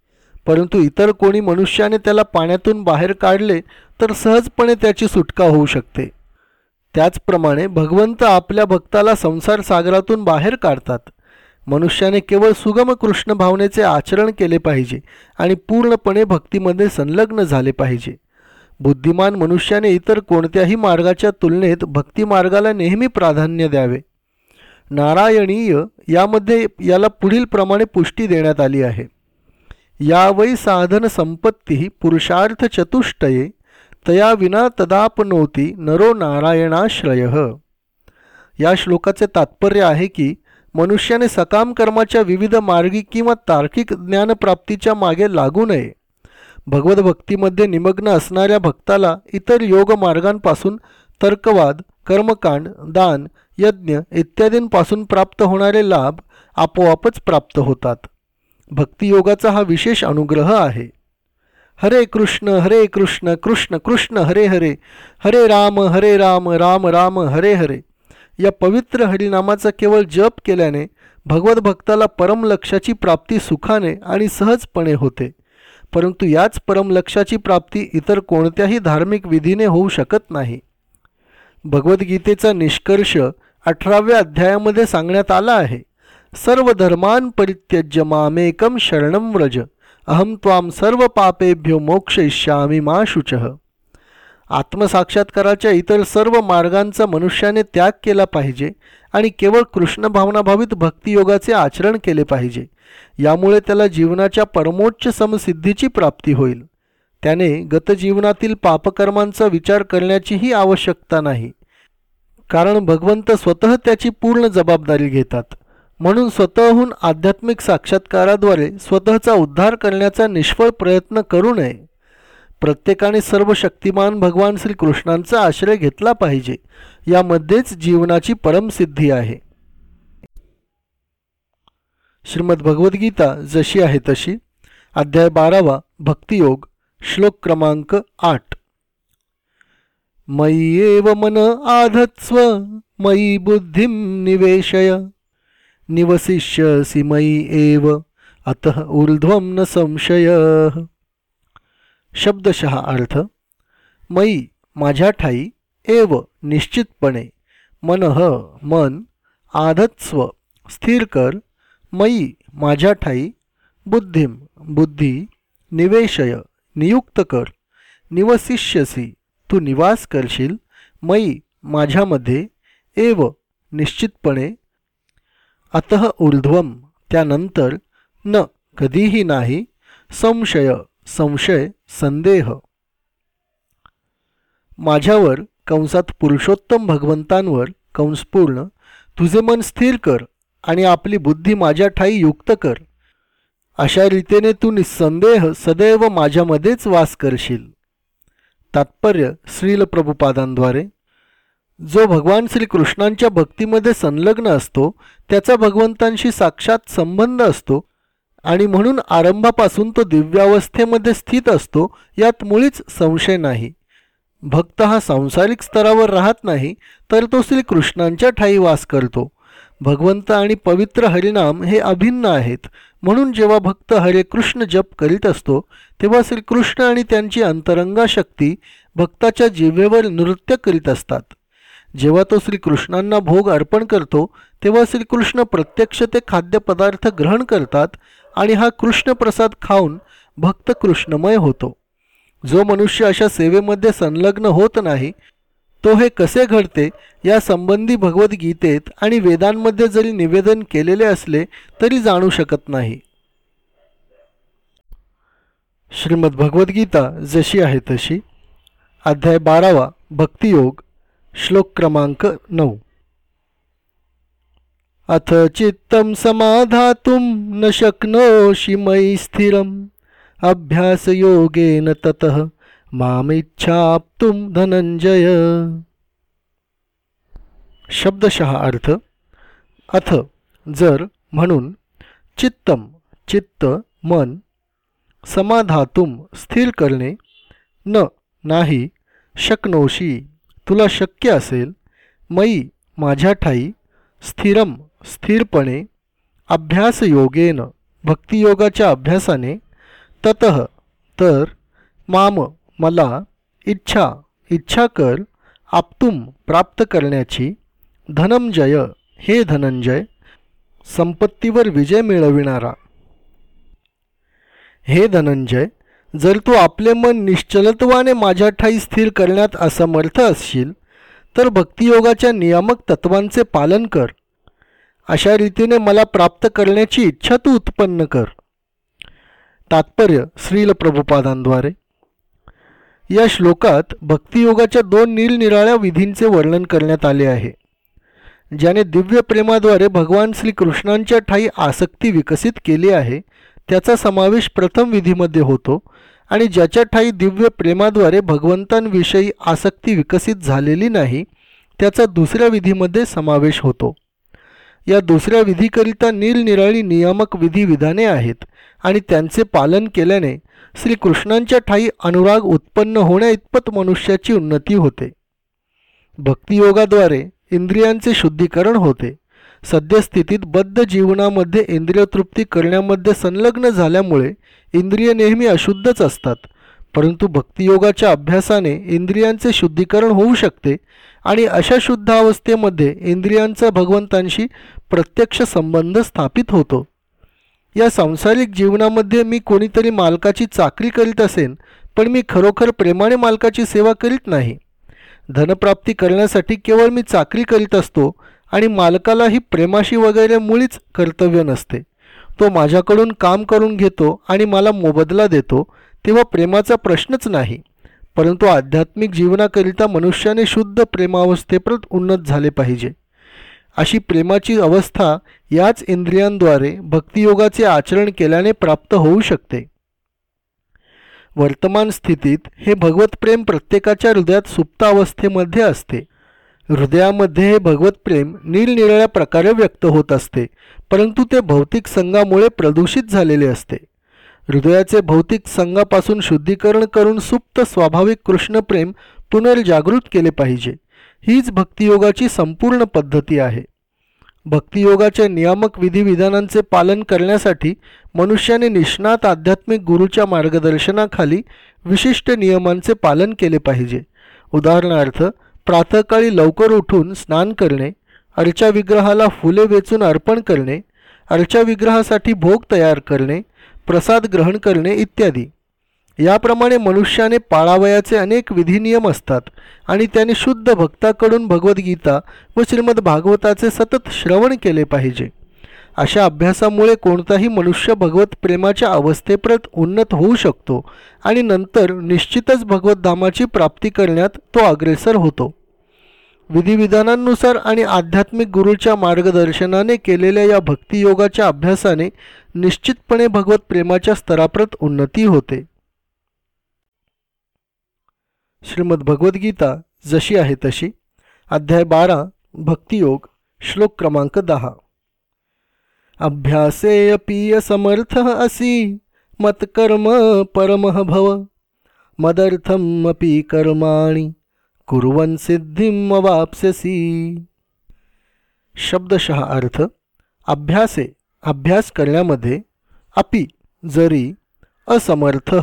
परंतु इतर कोणी मनुष्याने त्याला पाण्यातून बाहेर काढले तर सहजपणे त्याची सुटका होऊ शकते. त्याचप्रमाणे भगवंत आपल्या भक्ताला संसार सागरातून बाहेर काढतात. मनुष्याने केवळ सुगम कृष्ण भावनेचे आचरण केले पाहिजे आणि पूर्णपणे भक्तीमध्ये संलग्न झाले पाहिजे. बुद्धिमान मनुष्याने इतर कोणत्याही मार्गाच्या तुलनेत भक्तिमार्गाला नेहमी प्राधान्य द्यावे. नारायणीय यामध्ये याला पुढील प्रमाणे पुष्टी देण्यात आली आहे. यावै साधन संपत्ती पुरुषार्थ चतुष्टये तया विना तदापनोती नरो नारायणाश्रय. या श्लोकाचे तात्पर्य आहे की मनुष्याने सकाम कर्माच्या विविध मार्गी किंवा तार्किक ज्ञानप्राप्तीच्या मागे लागू नये. भगवद्भक्तीमध्ये निमग्न असणाऱ्या भक्ताला इतर योग मार्गांपासून तर्कवाद कर्मकांड दान यज्ञ इत्यादींपासून प्राप्त होणारे लाभ आपोआपच प्राप्त होतात. भक्तियोगाचा हा विशेष अनुग्रह आहे. हरे कृष्ण हरे कृष्ण कृष्ण कृष्ण हरे हरे. हरे राम हरे राम राम राम हरे हरे. या पवित्र हरिनामाचा केवळ जप केल्याने भगवत भक्ताला प्राप्ती सुखाने आणि सहजपणे होते. परंतु याच परमलक्षाची प्राप्ती इतर कोणत्याही धार्मिक विधीने होऊ शकत नाही. भगवद्गीतेचा निष्कर्ष अठराव्या अध्यायामध्ये सांगण्यात आला आहे. सर्व धर्मान परित्यज्य मामेकम शरण व्रज. अहम त्वाम सर्व पापेभ्यो मोक्षयिष्यामी मा शुचः. आत्मसाक्षात्काराच्या इतर सर्व मार्गांचा मनुष्याने त्याग केला पाहिजे आणि केवळ कृष्ण भावनाभावित भक्तियोगाचे आचरण केले पाहिजे. यामुळे त्याला जीवनाच्या परमोच्च समसिद्धीची प्राप्ती होईल. त्याने गतजीवनातील पापकर्मांचा विचार करण्याचीही आवश्यकता नाही. कारण भगवंत स्वतः त्याची पूर्ण जबाबदारी घेतात. म्हणून स्वतःहून आध्यात्मिक साक्षात्काराद्वारे स्वतःचा उद्धार करण्याचा निष्फळ प्रयत्न करू नये. प्रत्येकाने सर्व शक्तिमान भगवान श्रीकृष्णांचा आश्रय घेतला पाहिजे. यामध्येच जीवनाची परमसिद्धी आहे. श्रीमद भगवद्गीता जशी आहे तशी. अध्याय बारावा भक्तियोग श्लोक क्रमांक आठ. मय्येव मन आधत्स्व मयी बुद्धिं निवेशय. निवसिष्यसि मयी एव अतः ऊर्ध्वं न संशय. शब्दशः अर्थ मयी माझ्या ठाई एव निश्चितपणे मनः मन आधत्स्व स्थिर कर मयी माझ्या ठाई बुद्धिम बुद्धी निवेशय नियुक्त कर निवसिष्यसी तू निवास करशील मयी माझ्यामध्ये एव निश्चितपणे अतः ऊर्ध्वम त्यानंतर न कधीही नाही संशय संशय संदेह. माझ्यावर कंसात पुरुषोत्तम भगवंतांवर कंसपूर्ण तुझे मन स्थिर कर आणि आपली बुद्धी माझ्या ठाई युक्त कर. अशा रीतीने तू निसंदेह सदैव माझ्यामध्येच वास करशील. तात्पर्य श्रील प्रभुपादांद्वारे. जो भगवान श्रीकृष्णांच्या भक्तीमध्ये संलग्न असतो त्याचा भगवंतांशी साक्षात संबंध असतो आणि म्हणून आरंभापासून तो दिव्यावस्थेमध्ये स्थित असतो यात मुळीच संशय नाही. भक्त हा सांसारिक स्तरावर राहत नाही तर तो श्रीकृष्णांच्या ठाई वास करतो. भगवंत आणि पवित्र हरिनाम हे अभिन्न आहेत. म्हणून जेव्हा भक्त हरे कृष्ण जप करीत असतो तेव्हा श्रीकृष्ण आणि त्यांची अंतरंगा शक्ती भक्ताच्या जिव्हेवर नृत्य करीत असतात. जेव्हा तो श्रीकृष्णांना भोग अर्पण करतो तेव्हा श्रीकृष्ण प्रत्यक्ष ते खाद्यपदार्थ ग्रहण करतात आणि हा कृष्णप्रसाद खाऊन भक्त कृष्णमय होतो. जो मनुष्य अशा सेवेमध्ये संलग्न होत नाही तो हे कसे घडते या संबंधी भगवद्गीतेत आणि वेदांमध्ये जरी निवेदन केलेले असले तरी जाणू शकत नाही. श्रीमद भगवद्गीता जशी आहे तशी. अध्याय बारावा भक्तियोग श्लोक क्रमांक नऊ. अथ चित्तं समाधातुं न शक्नोषि मयि स्थिरम्। अभ्यासयोगेन ततः मामिच्छाप्तुं धनंजय शब्दशः अर्थ। अथ जर म्हणून चित्तम चित्त मन समाधातुम स्थिर करणे न नाही शक्नोशी तुला शक्य असेल मयी माझ्या ठाई स्थिरम स्थिरपणे अभ्यासयोगेन भक्तियोगाच्या अभ्यासाने तत तर माम मला इच्छा इच्छा कर आपतुम प्राप्त करण्याची धनंजय हे धनंजय संपत्तीवर विजय मिळविणारा. हे धनंजय जर तू आपले मन निश्चलत्वाने माझ्या ठाई स्थिर करण्यात असमर्थ असशील तर भक्तियोगाच्या नियामक तत्वांचे पालन कर. अशा रीतीने मला प्राप्त करण्याची इच्छा तू उत्पन्न कर. तात्पर्य श्रील प्रभुपादांद्वारे. या श्लोकात भक्तियोगाच्या दोन निरनिराळ्या विधींचे वर्णन करण्यात आले आहे. ज्याने दिव्य प्रेमाद्वारे भगवान श्रीकृष्णांच्या ठाई आसक्ती विकसित केली आहे त्याचा समावेश प्रथम विधीमध्ये होतो आणि ज्याच्या ठाई दिव्य प्रेमाद्वारे भगवंतांविषयी आसक्ती विकसित झालेली नाही त्याचा दुसऱ्या विधीमध्ये समावेश होतो. या दुसऱ्या विधीकरिता निरनिराळी नियामक विधी विधाने आहेत आणि त्यांचे पालन केल्याने श्रीकृष्णांच्या ठाई अनुराग उत्पन्न होण्याइतपत मनुष्याची उन्नती होते. भक्तियोगाद्वारे इंद्रियांचे शुद्धीकरण होते. सद्यस्थितीत बद्ध जीवनामध्ये इंद्रिय तृप्ती करण्यामध्ये संलग्न झाल्यामुळे इंद्रिय नेहमी अशुद्धच असतात. परंतु भक्तियोगाच्या अभ्यासाने इंद्रियांचे शुद्धीकरण होऊ शकते आणि अशा शुद्ध अवस्थेमध्ये इंद्रियांचा भगवंतांशी प्रत्यक्ष संबंध स्थापित होतो. या सांसारिक जीवनामध्ये मी कोणीतरी मालकाची चाकरी करीत असेन पण मी खरोखर प्रेमाने मालकाची सेवा करीत नाही. धनप्राप्ती करण्यासाठी केवळ मी चाकरी करीत असतो आणि मालकालाही प्रेमाशी वगैरे मुळीच कर्तव्य नसते. तो माझ्याकडून काम करून घेतो आणि मला मोबदला देतो तेव्हा प्रेमाचा प्रश्नच नाही. परंतु आध्यात्मिक जीवनाकरिता मनुष्याने शुद्ध प्रेमावस्थेप्रत उन्नत झाले पाहिजे. अशी प्रेमाची अवस्था याच इंद्रियांद्वारे भक्तियोगाचे आचरण केल्याने प्राप्त होऊ शकते. वर्तमान स्थितीत हे भगवत प्रेम प्रत्येकाच्या हृदयात सुप्त अवस्थेमध्ये असते. हृदयामध्ये हे भगवत प्रेम निरनिराळ्या प्रकारे व्यक्त होत असते परंतु ते भौतिक संघामुळे प्रदूषित झालेले असते. हृदयाचे भौतिक संघापासून शुद्धीकरण करून सुप्त स्वाभाविक कृष्णप्रेम पुनर्जागृत केले पाहिजे. हीच भक्तियोगाची संपूर्ण पद्धती आहे. भक्तियोगाच्या नियामक विधिविधानांचे पालन करण्यासाठी मनुष्याने निष्णात आध्यात्मिक गुरूच्या मार्गदर्शनाखाली विशिष्ट नियमांचे पालन केले पाहिजे. उदाहरणार्थ प्रातःकाळी लवकर उठून स्नान करणे अर्चा विग्रहाला फुले वेचून अर्पण करणे अर्चा विग्रहासाठी भोग तयार करणे प्रसाद ग्रहण करणे इत्यादी. याप्रमाणे मनुष्याने पाळावयाचे अनेक विधिनियम असतात आणि त्याने शुद्ध भक्ताकडून भगवद्गीता व श्रीमद भागवताचे सतत श्रवण केले पाहिजे. अशा अभ्यासामुळे कोणताही मनुष्य भगवत प्रेमाच्या अवस्थेप्रत उन्नत होऊ शकतो आणि नंतर निश्चितच भगवतधामाची प्राप्ती करण्यात तो अग्रेसर होतो. विधिविधानांनुसार आणि आध्यात्मिक गुरूच्या मार्गदर्शनाने केलेल्या या भक्तियोगाच्या अभ्यासाने निश्चितपणे भगवत प्रेमाच्या स्तराप्रत उन्नती होते. श्रीमद भगवद्गीता जशी आहे तशी. अध्याय बारा भक्तियोग श्लोक क्रमांक दहा. अभ्यासे समर्थ असी मत्कर्म परमः भव मदर्थम अपि कर्माणि. कुर्वन सिद्धिम वापस्यसी शब्दशः अर्थ अभ्यासे अभ्यास करण्यामध्ये अपि जरी असमर्थ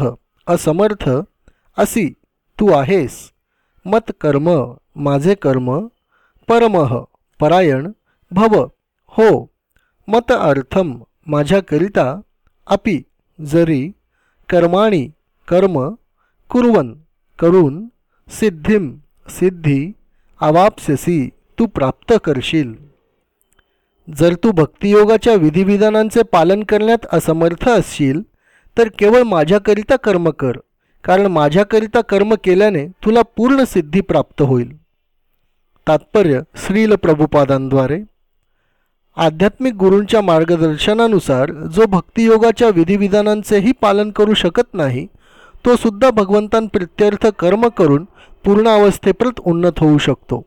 असमर्थ असी तू आहेस मत कर्म माझे कर्म परमह परायण भव हो मत अर्थम माझ्याकरिता अपि जरी कर्माणी कर्म कुर्वन करून सिद्धिम सिद्धी आवापस्यसी तू प्राप्त करशील. जर तू भक्तियोगाच्या विधिविधानांचे पालन करण्यात असमर्थ असशील तर केवळ माझ्याकरिता कर्म कर कारण माझ्याकरिता कर्म केल्याने तुला पूर्ण सिद्धी प्राप्त होईल. तात्पर्य श्रील प्रभुपादांद्वारे. आध्यात्मिक गुरूंच्या मार्गदर्शनानुसार जो भक्तियोगाच्या विधिविधानांचेही पालन करू शकत नाही तो सुद्धा भगवंतांप्रित्यर्थ कर्म करून पूर्णावस्थेप्रत उन्नत होऊ शकतो.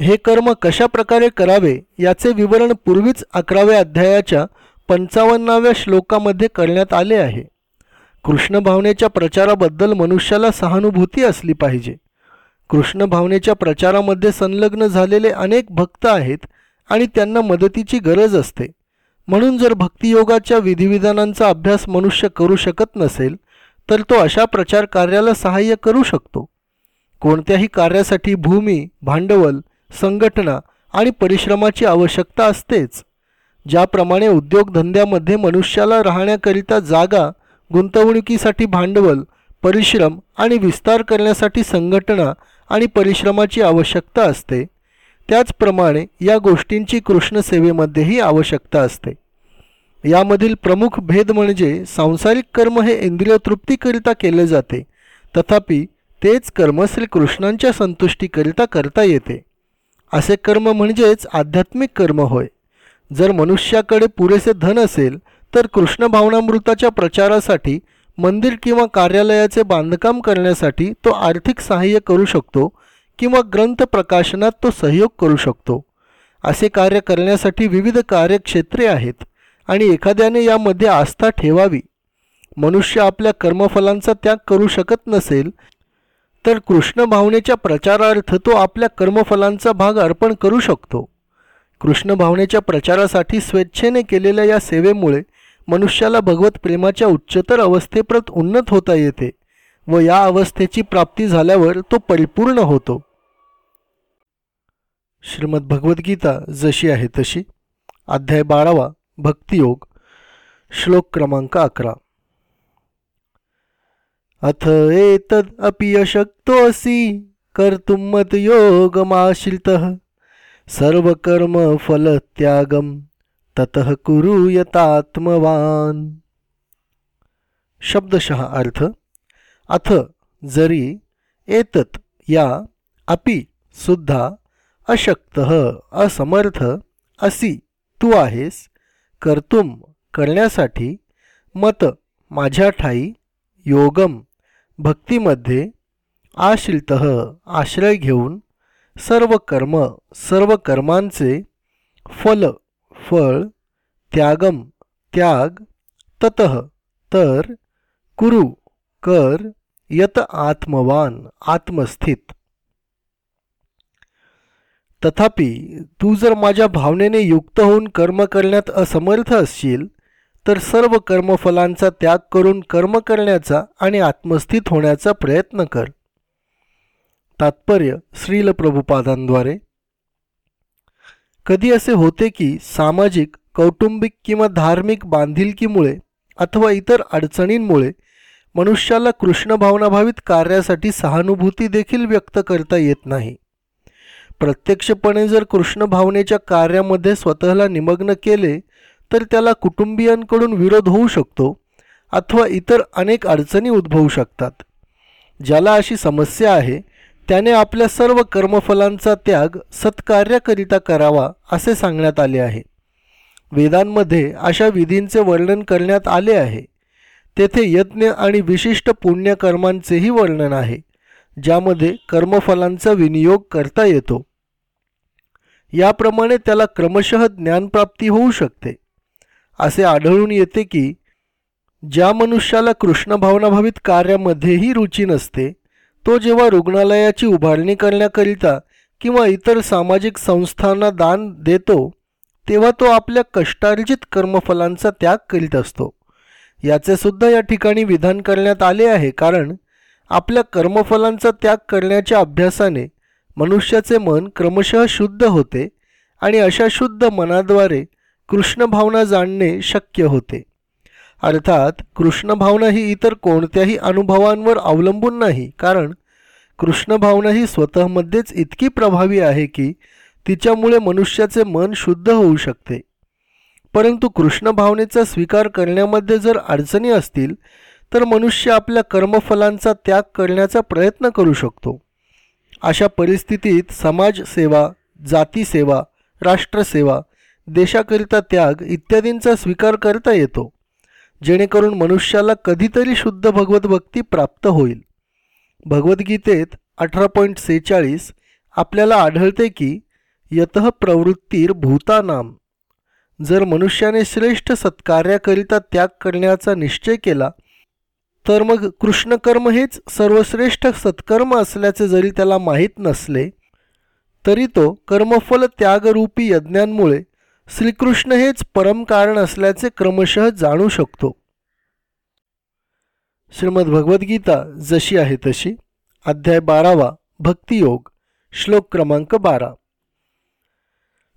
हे कर्म कशा प्रकारे करावे याचे विवरण पूर्वीच अकराव्या अध्यायाच्या पंचावन्नाव्या श्लोकामध्ये करण्यात आले आहे. कृष्ण भावनेच्या प्रचाराबद्दल मनुष्याला सहानुभूती असली पाहिजे. कृष्ण भावनेच्या प्रचारामध्ये संलग्न झालेले अनेक भक्त आहेत आणि त्यांना मदतीची गरज असते. म्हणून जर भक्तियोगाच्या विधिविधानांचा अभ्यास मनुष्य करू शकत नसेल तर तो अशा प्रचार कार्याला सहाय्य करू शकतो. कोणत्याही कार्यासाठी भूमी भांडवल संघटना आणि परिश्रमाची आवश्यकता असतेच. ज्याप्रमाणे उद्योगधंद्यामध्ये मनुष्याला राहण्याकरिता जागा गुंतवणुकीसाठी भांडवल परिश्रम आणि विस्तार करण्यासाठी संघटना आणि परिश्रमाची आवश्यकता असते. त्याचप्रमाणे या गोष्टींची कृष्णसेवेमध्येही आवश्यकता असते. यामधील प्रमुख भेद म्हणजे सांसारिक कर्म हे इंद्रिय तृप्तीकरिता केले जाते. तथापि तेच कर्म श्रीकृष्णांच्या संतुष्टीकरिता करता येते. असे कर्म म्हणजेच आध्यात्मिक कर्म होय. जर मनुष्याकडे पुरेसे धन असेल तर कृष्ण भावनामृताच्या प्रचारासाठी मंदिर किंवा कार्यालयाचे बांधकाम करण्यासाठी तो आर्थिक सहाय्य करू शकतो किंवा ग्रंथ प्रकाशनात तो सहयोग करू शकतो. असे कार्य करण्यासाठी विविध कार्यक्षेत्रे आहेत. आणि एखाद्याने यामध्ये आस्था ठेवावी. मनुष्य आपल्या कर्मफलांचा त्याग करू शकत नसेल तर कृष्ण भावनेच्या प्रचारार्थ तो आपल्या कर्मफलांचा भाग अर्पण करू शकतो. कृष्ण भावनेच्या प्रचारासाठी स्वेच्छेने केलेल्या या सेवेमुळे मनुष्याला भगवत प्रेमाच्या उच्चतर अवस्थेप्रत उन्नत होता येते व या अवस्थेची प्राप्ती झाल्यावर तो परिपूर्ण होतो. श्रीमद भगवद्गीता जशी आहे तशी. अध्याय बारावा. भक्तियोग श्लोक क्रमांक अकरा. अथ एतद अपि अशक्तोऽसि कर्तुं मद्योगमाश्रितः सर्वकर्मफलत्यागं ततः कुरु यतात्मवान शब्दशः अर्थ अथ जरी एतत या अपि सुद्धा अशक्त असमर्थ असी तू आहेस कर्तुम करण्यासाठी मत माझ्या ठाई योगम भक्तीमध्ये आशिलत आश्रय घेऊन सर्व कर्म सर्व कर्मांचे फल फळ त्यागम त्याग तत तर कुरु कर यत आत्मवान आत्मस्थित. तथापि तू जर माझ्या भावनेने युक्त होऊन कर्म करण्यात असमर्थ असशील तर सर्व कर्मफलांचा त्याग करून कर्म करण्याचा आणि आत्मस्थित होण्याचा प्रयत्न कर. तात्पर्य श्रील प्रभुपादांद्वारे. कधी असे होते की सामाजिक कौटुंबिक किंवा धार्मिक बांधिलकीमुळे अथवा इतर अडचणींमुळे मनुष्याला कृष्ण भावनाभावित कार्यासाठी सहानुभूती देखील व्यक्त करता येत नाही? प्रत्यक्षपणे जर कृष्ण भावनेच्या कार्यामध्ये स्वतःला निमग्न केले तर त्याला कुटुंबियांकडून विरोध होऊ शकतो अथवा इतर अनेक अडचणी उद्भवू शकतात. ज्याला अशी समस्या आहे त्याने आपल्या सर्व कर्मफलांचा त्याग सत्कार्याकरिता करावा असे सांगण्यात आले आहे. वेदांमध्ये अशा विधींचे वर्णन करण्यात आले आहे. तेथे यज्ञ आणि विशिष्ट पुण्यकर्मांचेही वर्णन आहे. ज्यामध्ये कर्मफलांचा विनियोग करता येतो. याप्रमाणे त्याला क्रमशः ज्ञानप्राप्ती होऊ शकते. असे आढळून येते की ज्या मनुष्याला कृष्ण भावनाभावित कार्यामध्येही रुची नसते तो जेव्हा रुग्णालयाची उभारणी करण्याकरिता किंवा इतर सामाजिक संस्थांना दान देतो तेव्हा तो आपल्या कष्टार्जित कर्मफलांचा त्याग करीत असतो. याचे सुद्धा या ठिकाणी विधान करण्यात आले आहे कारण आपल्या कर्मफलांचा त्याग करण्याच्या अभ्यासाने मनुष्याचे मन क्रमशः शुद्ध होते आणि अशा शुद्ध मनाद्वारे कृष्णभावना जाणणे शक्य होते. अर्थात कृष्णभावना ही इतर कोणत्याही अनुभवांवर अवलंबून नाही कारण कृष्णभावना ही स्वतःमध्येच इतकी प्रभावी आहे की तिच्यामुळे मनुष्याचे मन शुद्ध होऊ शकते. परंतु कृष्णभावनेचा स्वीकार करण्यामध्ये जर अडचणी असतील तर मनुष्य आपल्या कर्मफलांचा त्याग करण्याचा प्रयत्न करू शकतो. अशा परिस्थितीत समाजसेवा जातीसेवा राष्ट्रसेवा देशाकरिता त्याग इत्यादींचा स्वीकार करता येतो जेणेकरून मनुष्याला कधीतरी शुद्ध भगवत भक्ती प्राप्त होईल. भगवद्गीतेत अठरा पॉईंट सेहेचाळीस आपल्याला आढळते की यत प्रवृत्तीर भूतानाम. जर मनुष्याने श्रेष्ठ सत्कार्याकरिता त्याग करण्याचा निश्चय केला तर मग कृष्णकर्म हेच सर्वश्रेष्ठ सत्कर्म असल्याचे जरी त्याला माहीत नसले तरी तो कर्मफल त्यागरूपी यज्ञांमुळे श्रीकृष्ण हेच परम कारण असल्याचे क्रमशः जाणू शकतो. श्रीमद भगवद्गीता जशी आहे तशी. अध्याय बारावा. भक्तियोग. श्लोक क्रमांक बारा.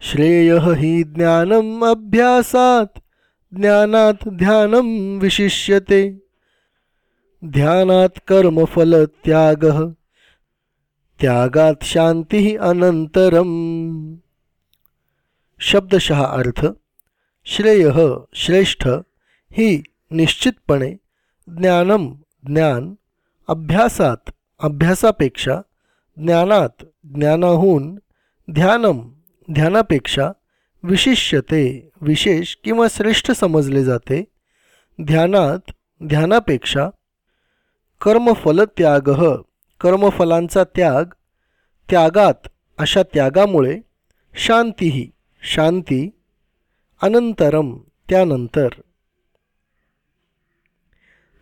श्रेय हि ज्ञानम अभ्यासात ज्ञानात ध्यानम विशिष्यते. ध्यानात कर्मफल त्याग त्यागात शांती अनंतरम शब्दशः अर्थ श्रेय श्रेष्ठ ही निश्चितपणे ज्ञानम ज्ञान अभ्यासात अभ्यासापेक्षा ज्ञानात ज्ञानाहून ध्यानम ध्यानापेक्षा विशिष्यते विशेष किंवा श्रेष्ठ समजले जाते। ध्यानात ध्यानापेक्षा कर्मफलत्याग. कर्मफलांचा त्याग त्यागात अशा त्यागामुळे शांतीही शांती अनंतरम त्यानंतर.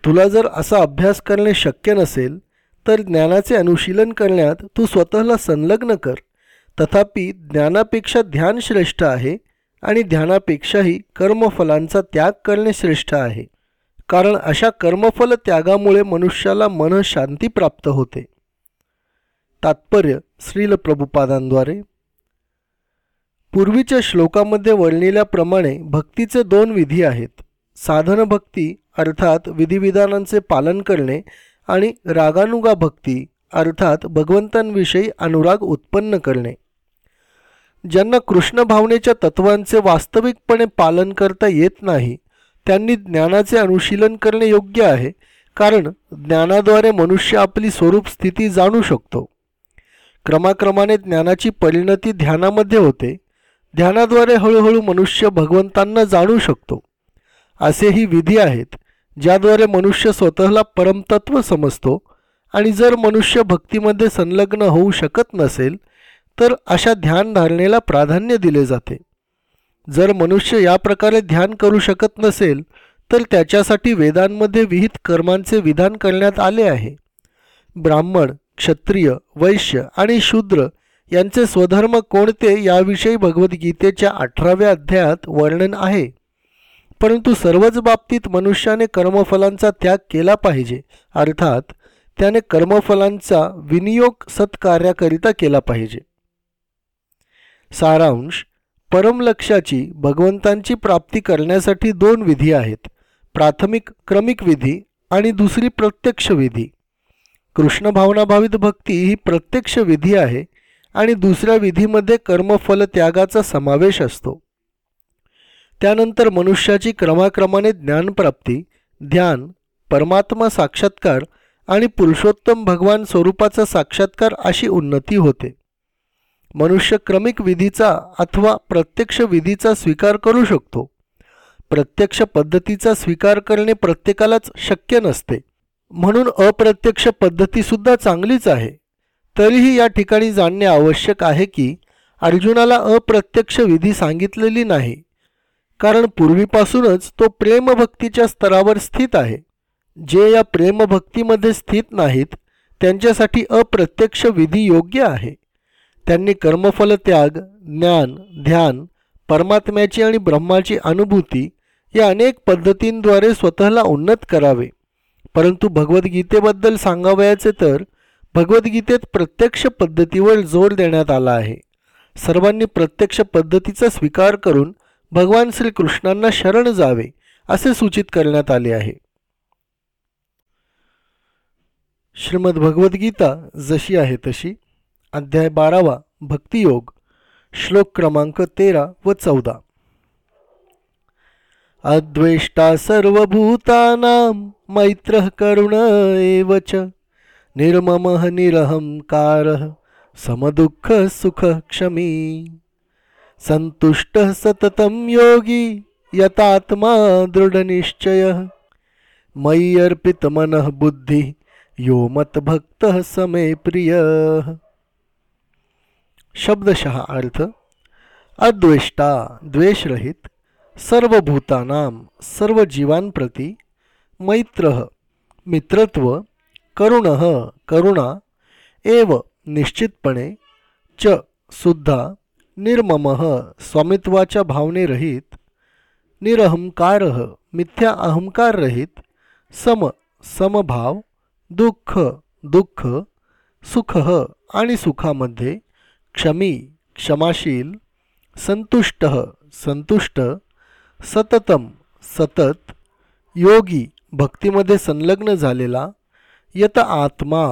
तुला जर असा अभ्यास करणे शक्य नसेल तर ज्ञानाचे अनुशीलन करण्यात तू स्वतःला संलग्न कर. तथापि ज्ञानापेक्षा ध्यान श्रेष्ठ आहे आणि ध्यानापेक्षाही कर्मफलांचा त्याग करणे श्रेष्ठ आहे. कारण अशा कर्मफल त्यागामुळे मनुष्याला मनशांती प्राप्त होते. तात्पर्य श्रील प्रभुपादांद्वारे. पूर्वीच्या श्लोकामध्ये वर्णिल्याप्रमाणे भक्तीचे दोन विधी आहेत. साधन भक्ती अर्थात विधिविधानांचे पालन करणे आणि रागानुगा भक्ती अर्थात भगवंतांविषयी अनुराग उत्पन्न करणे. ज्यांना कृष्ण भावनेच्या तत्वांचे वास्तविकपणे पालन करता येत नाही त्यांनी ज्ञानाचे अनुशीलन करणे योग्य आहे कारण ज्ञानाद्वारे मनुष्य आपली स्वरूप स्थिती जाणू शकतो. क्रमाक्रमाने ज्ञानाची परिणती ध्यानामध्ये होते. ध्यानाद्वारे हळूहळू मनुष्य भगवंतांना जाणू शकतो. असेही विधी आहेत ज्याद्वारे मनुष्य स्वतःला परमतत्व समजतो आणि जर मनुष्य भक्तीमध्ये संलग्न होऊ शकत नसेल तर अशा ध्यानधारणेला प्राधान्य दिले जाते. जर मनुष्य या प्रकारे ध्यान करू शकत नसेल तर त्याच्यासाठी वेदांमध्ये विहित कर्मांचे विधान करण्यात आले आहे. ब्राह्मण क्षत्रिय वैश्य आणि शूद्र यांचे स्वधर्म कोणते याविषयी भगवद्गीतेच्या अठराव्या अध्यायात वर्णन आहे. परंतु सर्वच बाबतीत मनुष्याने कर्मफलांचा त्याग केला पाहिजे अर्थात त्याने कर्मफलांचा विनियोग सत्कार्याकरिता केला पाहिजे. सारांश परमलक्षाची भगवंतांची प्राप्ती करण्यासाठी दोन विधी आहेत. प्राथमिक क्रमिक विधी आणि दुसरी प्रत्यक्ष विधी. कृष्ण भावनाभावित भक्ती ही प्रत्यक्ष विधी आहे आणि दुसऱ्या विधीमध्ये कर्मफल त्यागाचा समावेश असतो. त्यानंतर मनुष्याची क्रमाक्रमाने ज्ञानप्राप्ती ध्यान परमात्मा साक्षात्कार आणि पुरुषोत्तम भगवान स्वरूपाचा साक्षात्कार अशी उन्नती होते. मनुष्य क्रमिक विधीचा अथवा प्रत्यक्ष विधीचा स्वीकार करू शकतो. प्रत्यक्ष पद्धतीचा स्वीकार करणे प्रत्येकालाच शक्य नसते. म्हणून अप्रत्यक्ष पद्धतीसुद्धा चांगलीच आहे. तरीही या ठिकाणी जाणणे आवश्यक आहे की अर्जुनाला अप्रत्यक्ष विधी सांगितलेली नाही. कारण पूर्वीपासूनच तो प्रेमभक्तीच्या स्तरावर स्थित आहे. जे या प्रेमभक्तीमध्ये स्थित नाहीत त्यांच्यासाठी अप्रत्यक्ष विधी योग्य आहे. त्यांनी कर्मफल त्याग ज्ञान ध्यान परमात्म्याची आणि ब्रह्माची अनुभूती या अनेक पद्धतींद्वारे स्वतःला उन्नत करावे. परंतु भगवद्गीतेबद्दल सांगावयाचे तर भगवद्गीतेत प्रत्यक्ष पद्धतीवर जोर देण्यात आला आहे. सर्वांनी प्रत्यक्ष पद्धतीचा स्वीकार करून भगवान श्रीकृष्णांना शरण जावे असे सूचित करण्यात आले आहे. श्रीमद भगवद्गीता जशी आहे तशी अध्याय बारावा भक्तियोग श्लोक क्रमांक तेरा व चौदा. अद्वेष्टा सर्वभूतानां मैत्रः करुण एव च निर्ममः निरहंकारः क्षमी. सन्तुष्टः सततं योगी यतात्मा दृढनिश्चयः. मयि अर्पितमनः बुद्धिः यो मत समे प्रिय. शब्दशः अर्थ अद्वेष्टा द्वेषरहित सर्व भूतानाम सर्व जीवांप्रती मैत्र मित्रत्व करुण करुणा एव निश्चितपणे च सुद्धा निर्मम स्वामित्वाच्या भावनेरहित निरहंकार मिथ्या अहंकाररहित सम समभाव दुःख दुःख सुख आणि सुखामध्ये क्षमी क्षमाशील संतुष्ट संतुष्ट सततम सतत योगी भक्तीमध्ये संलग्न झालेला यत आत्मा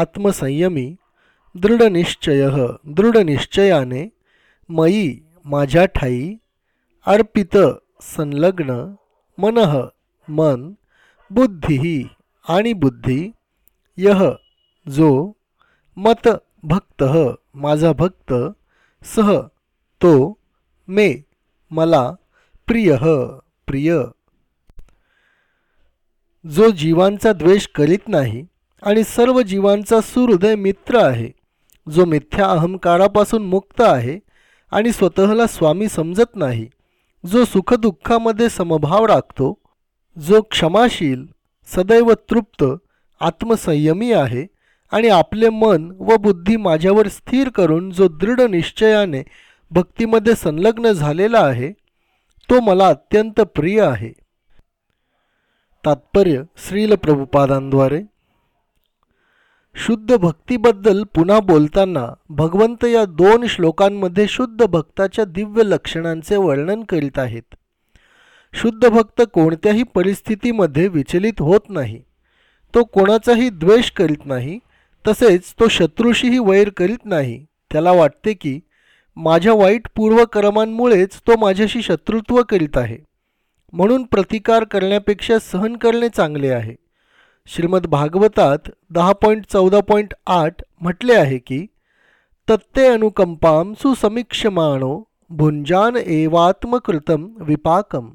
आत्मसंयमी दृढनिश्चय दृढनिश्चयाने मयी माझ्या ठाई अर्पित संलग्न मनः मन बुद्धी आणि बुद्धी यह जो मत भक्त माझा भक्त सह तो मे मला प्रिय प्रिय. जो जीवांचा द्वेष करीत नाही आणि सर्व जीवांचा सुहृदय मित्र आहे जो मिथ्या अहंकारापासून मुक्त आहे आणि स्वतःला स्वामी समजत नाही जो सुखदुःखामध्ये समभाव राखतो जो क्षमाशील सदैव तृप्त आत्मसंयमी आहे आणि आपले मन व बुद्धी माझ्यावर स्थिर करून जो दृढ निश्चयाने भक्तीमध्ये संलग्न झालेला आहे तो मला अत्यंत प्रिय आहे. तात्पर्य श्रील प्रभुपादांद्वारे. शुद्ध भक्तीबद्दल पुन्हा बोलताना भगवंत या दोन श्लोकांमध्ये शुद्ध भक्ताच्या दिव्य लक्षणांचे वर्णन करीत आहेत. शुद्ध भक्त कोणत्याही परिस्थितीमध्ये विचलित होत नाही. तो कोणाचाही द्वेष करीत नाही. तसेच तो शत्रूशीही वैर करीत नाही. त्याला वाटते की माझ्या वाईट पूर्वकर्मांमुळेच तो माझ्याशी शत्रुत्व करीत आहे. म्हणून प्रतिकार करण्यापेक्षा सहन करणे चांगले आहे. श्रीमद भागवतात दहा पॉईंट चौदा पॉईंट आठ म्हटले आहे की तत्ते अनुकंपाम सुसमीक्षमाणो भुंजान एवात्मकृतम विपाकम.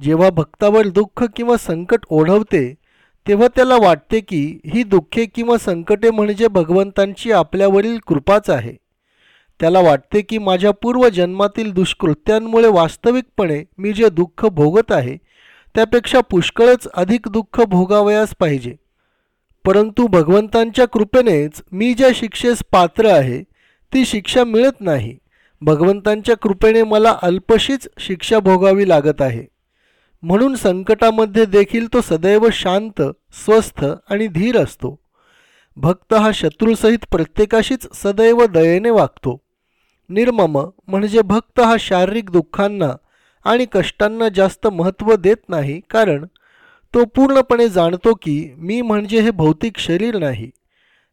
जेव्हा भक्तावर दुःख किंवा संकट ओढवते तेव्हा त्याला वाटते की ही दुःखे किंवा संकटे म्हणजे भगवंतांची आपल्यावरील कृपाच आहे. त्याला वाटते की माझ्या पूर्वजन्मातील दुष्कृत्यांमुळे वास्तविकपणे मी जे दुःख भोगत आहे त्यापेक्षा पुष्कळच अधिक दुःख भोगावयास पाहिजे. परंतु भगवंतांच्या कृपेनेच मी ज्या शिक्षेस पात्र आहे ती शिक्षा मिळत नाही. भगवंतांच्या कृपेने मला अल्पशीच शिक्षा भोगावी लागत आहे. म्हणून संकटामध्ये देखील तो सदैव शांत स्वस्थ आणि धीर असतो. भक्त हा शत्रूसहित प्रत्येकाशीच सदैव दयेने वागतो. निर्मम म्हणजे भक्त हा शारीरिक दुःखांना आणि कष्टांना जास्त महत्त्व देत नाही कारण तो पूर्णपणे जाणतो की मी म्हणजे हे भौतिक शरीर नाही.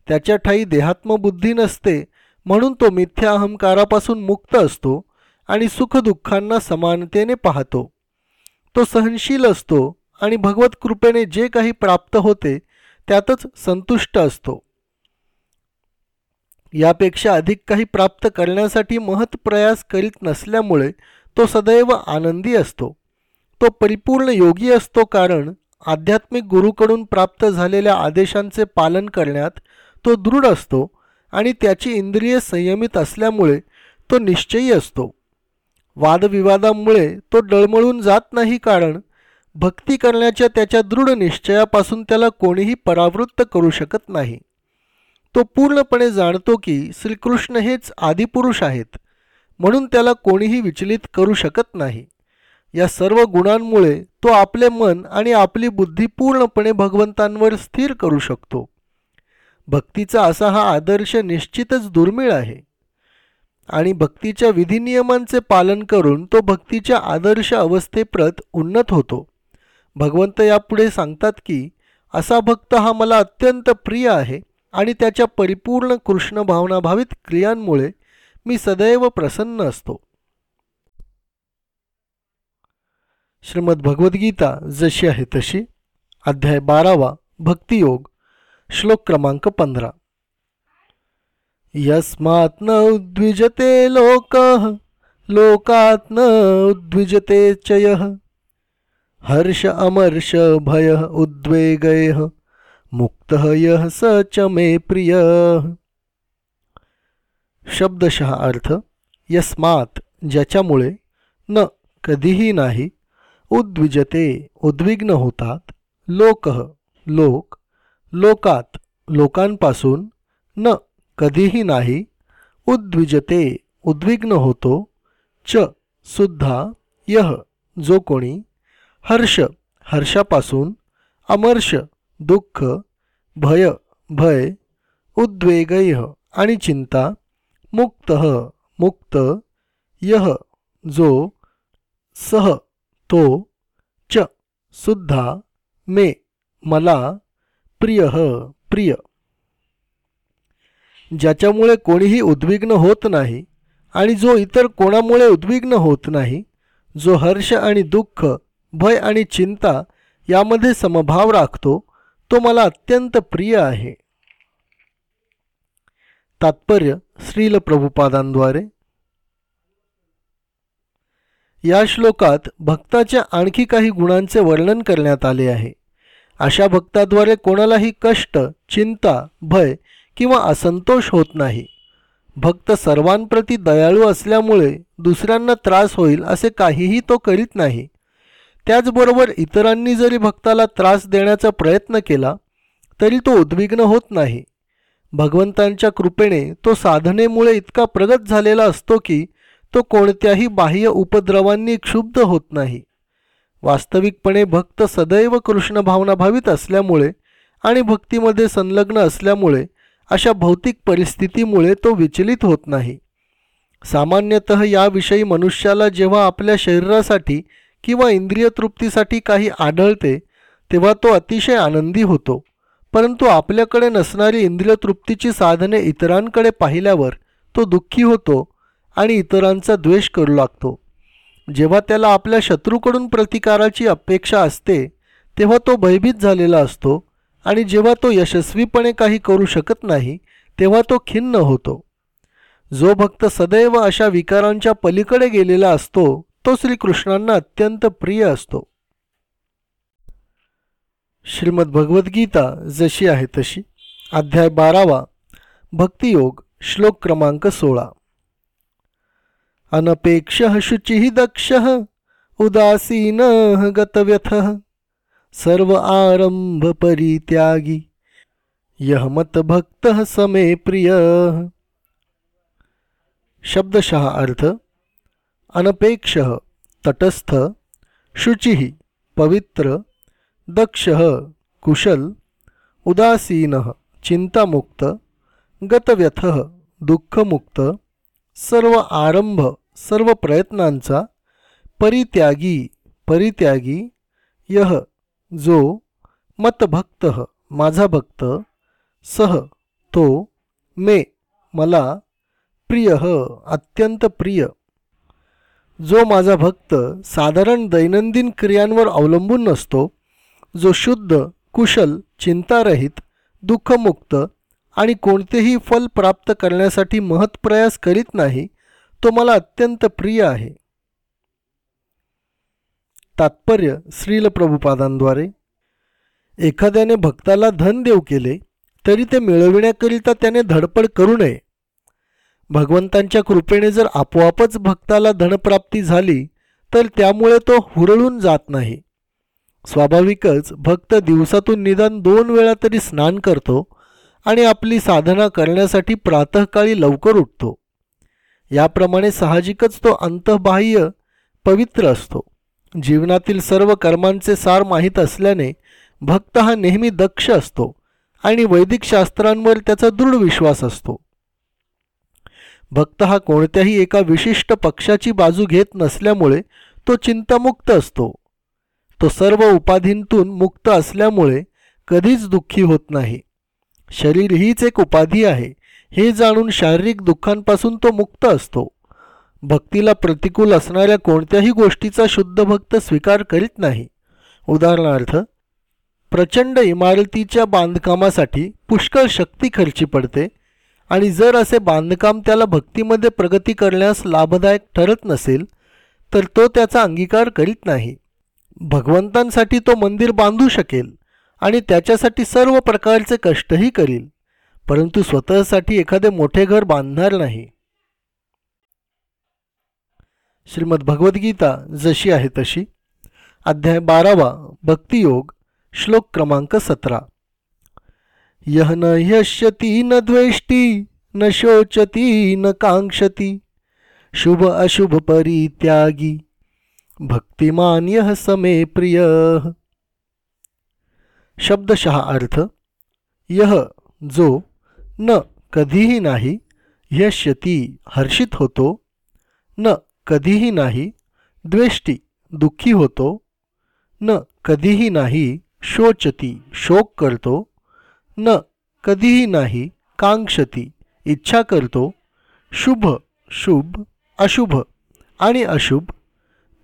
त्याच्या ठाई देहात्मबुद्धी नसते म्हणून तो मिथ्या अहंकारापासून मुक्त असतो आणि सुखदुःखांना समानतेने पाहतो. तो सहनशील असतो आणि भगवत कृपेने जे काही प्राप्त होते त्यातच संतुष्ट असतो. यापेक्षा अधिक काही प्राप्त करण्यासाठी महत् प्रयास करीत नसल्यामुळे तो सदैव आनंदी असतो. तो परिपूर्ण योगी असतो कारण आध्यात्मिक गुरुकडून प्राप्त झालेल्या आदेशांचे पालन करण्यात तो दृढ असतो आणि त्याची इंद्रिय संयमित असल्यामुळे तो निश्चयी असतो. वादविवादांमुळे तो डळमळून जात नाही कारण भक्ती करण्याच्या त्याच्या दृढ निश्चयापासून त्याला कोणीही परावृत्त करू शकत नाही. तो पूर्णपणे जाणतो की श्रीकृष्ण हेच आदिपुरुष आहेत म्हणून त्याला कोणीही विचलित करू शकत नाही. या सर्व गुणांमुळे तो आपले मन आणि आपली बुद्धी पूर्णपणे भगवंतांवर स्थिर करू शकतो. भक्तीचा असा हा आदर्श निश्चितच दुर्मिळ आहे. आणि भक्तीच्या विधिनियमांचे पालन करून तो भक्तीच्या आदर्श अवस्थेप्रत उन्नत होतो. भगवंत यापुढे सांगतात की असा भक्त हा मला अत्यंत प्रिय आहे आणि त्याच्या परिपूर्ण कृष्ण भावनाभावित क्रियांमुळे मी सदैव प्रसन्न असतो. श्रीमद भगवद्गीता जशी आहे तशी. अध्याय बारावा. भक्तियोग. श्लोक क्रमांक पंधरा. यस्मात् न उद्विजते लोक लोकात् न उद्विजते चयः। हर्ष अमर्ष भय उद्वेगय मुक्त यह स च मे प्रिय। शब्दशः अर्थ यस्मात ज्याच्यामुळे न कधीही नाही उद्विजते उद्विग्न होतात लोक लोक लोकात लोकांपासून न कधीही नाही उद्विजते उद्विग्न होतो च सुद्धा यह जो कोणी हर्ष हर्षापासून अमर्ष दुःख भय भय उद्वेगय आणि चिंता मुक्त मुक्त यह जो सह तो च सुद्धा मे मला प्रिय प्रिय। ज्याच्यामुळे कोणीही उद्विग्न होत नाही आणि जो इतर कोणामुळे उद्विग्न होत नाही जो हर्ष आणि दुःख भय आणि चिंता यामध्ये समभाव राखतो तो मला अत्यंत प्रिय आहे. तात्पर्य श्रील प्रभुपादांद्वारे. या श्लोकात भक्ताच्या आणखी काही गुणांचे वर्णन करण्यात आले आहे. अशा भक्ताद्वारे कोणालाही कष्ट चिंता भय किंवा असंतोष होत नाही. भक्त सर्वांप्रती दयाळू असल्यामुळे दुसऱ्यांना त्रास होईल असे काहीही तो करीत नाही. त्याचबरोबर इतरांनी जरी भक्ताला त्रास देण्याचा प्रयत्न केला तरी तो उद्विग्न होत नाही. भगवंतांच्या कृपेने तो साधनेमुळे इतका प्रगत झालेला असतो की तो कोणत्याही बाह्य उपद्रवांनी क्षुब्ध होत नाही. वास्तविकपणे भक्त सदैव कृष्ण भावनाभावित असल्यामुळे आणि भक्तीमध्ये संलग्न असल्यामुळे अशा भौतिक परिस्थितीमुळे तो विचलित होत नाही. सामान्यतः याविषयी मनुष्याला जेव्हा आपल्या शरीरासाठी किंवा इंद्रिय तृप्तीसाठी काही आढळते तेव्हा तो अतिशय आनंदी होतो. परंतु आपल्याकडे नसणारी इंद्रिय तृप्तीची साधने इतरांकडे पाहिल्यावर तो दुःखी होतो आणि इतरांचा द्वेष करू लागतो. जेव्हा त्याला आपल्या शत्रूकडून प्रतिकाराची अपेक्षा असते तेव्हा तो भयभीत झालेला असतो. आणि जेव्हा तो यशस्वीपणे काही करू शकत नाही तेव्हा तो खिन्न होतो. जो भक्त सदैव अशा विकारांच्या पलीकडे गेलेला असतो तो श्रीकृष्णांना अत्यंत प्रिय असतो. श्रीमद भगवद्गीता जशी आहे तशी. अध्याय बारावा. भक्तियोग श्लोक क्रमांक सोळा. अनपेक्ष शुचि दक्ष उदासीन गतव्यथ। सर्व आरंभ परित्यागी. यहमत भक्त समे प्रिय. शब्दशः अर्थ अनपेक्ष तटस्थ शुचि पवित्र दक्ष कुशल उदासीन चिंतामुक्त गतव्यथ दुःखमुक्त सर्व आरंभ सर्व प्रयत्नांचा परित्यागी परित्यागी. यह जो मतभक्त माझा भक्त सह तो मे मला प्रिय अत्यंत प्रिय. जो माझा भक्त साधारण दैनंदिन क्रियांवर अवलंबून नसतो जो शुद्ध कुशल चिंतारहित दुःखमुक्त आणि कोणतेही फल प्राप्त करण्यासाठी महत्प्रयास करीत नाही तो मला अत्यंत प्रिय आहे. तात्पर्य श्रील प्रभुपादांद्वारे. एखाद्याने भक्ताला धन देऊ केले तरी ते मिळविण्याकरिता त्याने धडपड करू नये. भगवंतांच्या कृपेने जर आपोआपच भक्ताला धनप्राप्ती झाली तर त्यामुळे तो हुरळून जात नाही. स्वाभाविकच भक्त दिवसातून निदान दोन वेळा तरी स्नान करतो आणि आपली साधना करण्यासाठी प्रातःकाळी लवकर उठतो. याप्रमाणे साहजिकच तो अंतबाह्य पवित्र असतो. जीवनातील सर्व कर्मांचे सार माहीत असल्याने भक्त हा नेहमी दक्ष असतो आणि वैदिक शास्त्रांवर त्याचा दृढ विश्वास असतो. भक्त हा कोणत्याही एका विशिष्ट पक्षाची बाजू घेत नसल्यामुळे तो चिंतामुक्त असतो. तो सर्व उपाधींतून मुक्त असल्यामुळे कधीच दुःखी होत नाही. शरीर हीच एक उपाधी आहे हे जाणून शारीरिक दुःखांपासून तो मुक्त असतो. भक्तीला प्रतिकूल असणाऱ्या कोणत्याही गोष्टीचा शुद्ध भक्त स्वीकार करीत नाही. उदाहरणार्थ प्रचंड इमारतीच्या बांधकामासाठी पुष्कळ शक्ती खर्ची पडते आणि जर असे बांधकाम त्याला भक्तीमध्ये प्रगती करण्यास लाभदायक ठरत नसेल तर तो त्याचा अंगीकार करीत नाही. भगवंतांसाठी तो मंदिर बांधू शकेल आणि त्याच्यासाठी सर्व प्रकारचे कष्टही करील परंतु स्वतःसाठी एखादे मोठे घर बांधणार नाही. श्रीमद भगवद्गीता जशी आहे तशी. अध्याय बारावा भक्तियोग श्लोक क्रमांक सतरा. यह न यश्यती न द्वेष्टी न शोचती न कांक्षती शुभ अशुभ परित्यागी भक्तिमान यह समे प्रिय। शब्दशः अर्थ यह जो न कधीही नाही यश्यती हर्षित होतो न कधीही नाही द्वेष्टी दुःखी होतो. न कधीही नाही शोचती शोक करतो. न कधीही नाही कांक्षती इच्छा करतो. शुभ शुभ अशुभ आणि अशुभ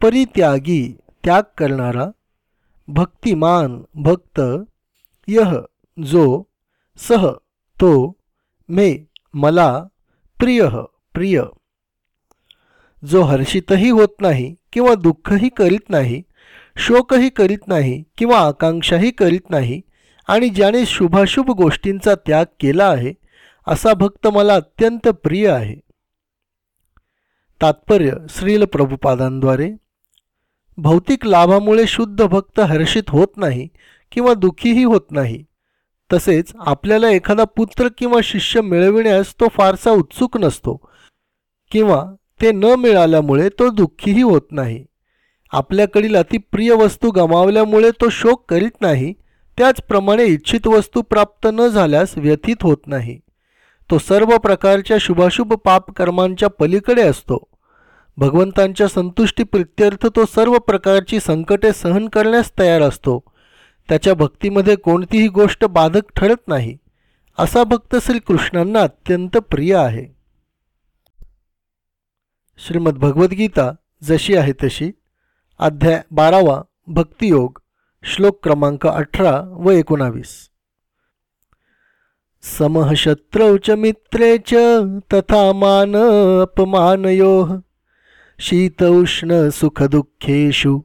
परित्यागी त्याग करणारा भक्तिमान भक्त यह जो सह तो मे मला प्रिय प्रिय. जो हर्षितही होत नाही किंवा दुःखही करीत नाही शोकही करीत नाही किंवा आकांक्षाही करीत नाही आणि ज्याने शुभाशुभ गोष्टींचा त्याग केला आहे असा भक्त मला अत्यंत प्रिय आहे. तात्पर्य श्रील प्रभुपादांद्वारे. भौतिक लाभामुळे शुद्ध भक्त हर्षित होत नाही किंवा दुःखीही होत नाही. तसेच आपल्याला एखादा पुत्र किंवा शिष्य मिळविण्यास तो फारसा उत्सुक नसतो किंवा ते न मिळाल्यामुळे तो दुःखीही होत नाही. आपल्याकडील अतिप्रिय वस्तू गमावल्यामुळे तो शोक करीत नाही. त्याचप्रमाणे इच्छित वस्तू प्राप्त न झाल्यास व्यथित होत नाही. तो सर्व प्रकारच्या शुभाशुभ पापकर्मांच्या पलीकडे असतो. भगवंतांच्या संतुष्टी प्रित्यर्थ तो सर्व प्रकारची संकटे सहन करण्यास तयार असतो. त्याच्या भक्तीमध्ये कोणतीही गोष्ट बाधक ठरत नाही. असा भक्त श्रीकृष्णांना अत्यंत प्रिय आहे. श्रीमद भगवद्गीता जशी आहे तशी. अध्याय बारावा भक्तियोग श्लोक क्रमांक अठरा व एकोणावीस. समःशत्रौ च मित्रे च तथा मान अपमानयोः. शीत सुखदुःखेषु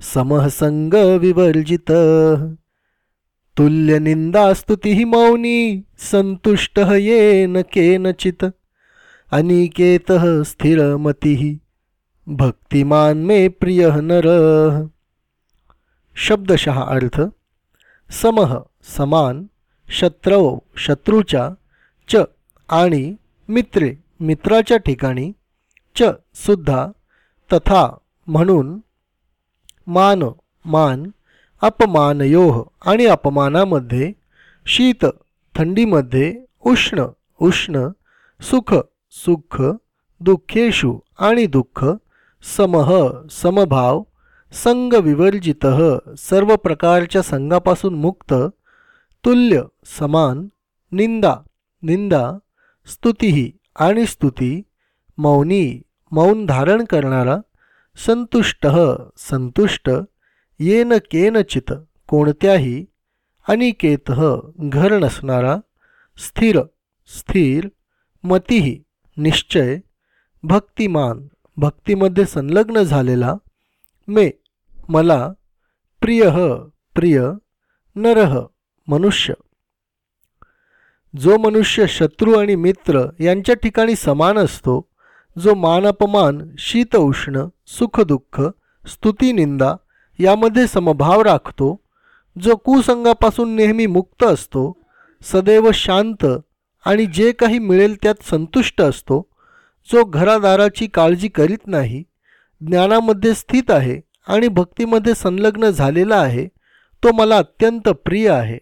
समः सङ्गविवर्जितः तुल्यनिन्दास्तुतिः मौनी संतुष्ट येन केनचित्. अनिकेतः स्थिरमतिः भक्तिमान मे प्रिय नर। शब्दशः अर्थ समह समान शत्रव शत्रूच्या च आणि मित्रे मित्राच्या ठिकाणी च सुद्धा तथा म्हणून मान मान अपमानयोह आणि अपमानामध्ये शीत थंडीमध्ये उष्ण उष्ण सुख सुख दुःखेषु आणि दुःख समह समभाव संगविवर्जित सर्व प्रकारच्या संघापासून मुक्त तुल्य समान निंदा निंदा स्तुतीही आणि स्तुती मौनी मौन धारण करणारा संतुष्ट संतुष्ट येन केनचित कोणत्याही अनिकेत घर नसणारा स्थिर स्थिर मतीही निश्चय भक्तिमान भक्तीमध्ये संलग्न झालेला मे मला प्रिय प्रिय नरह मनुष्य. जो मनुष्य शत्रू आणि मित्र यांच्या ठिकाणी समान असतो जो मान अपमान शीत उष्ण सुखदुःख स्तुतीनिंदा यामध्ये समभाव राखतो जो कुसंगापासून नेहमी मुक्त असतो सदैव शांत आणि जे काही मिळेल त्यात संतुष्ट असतो जो घरादाराची काळजी करीत नाही ज्ञानामध्ये स्थित आहे आणि भक्तीमध्ये संलग्न झालेला आहे तो मला अत्यंत प्रिय आहे.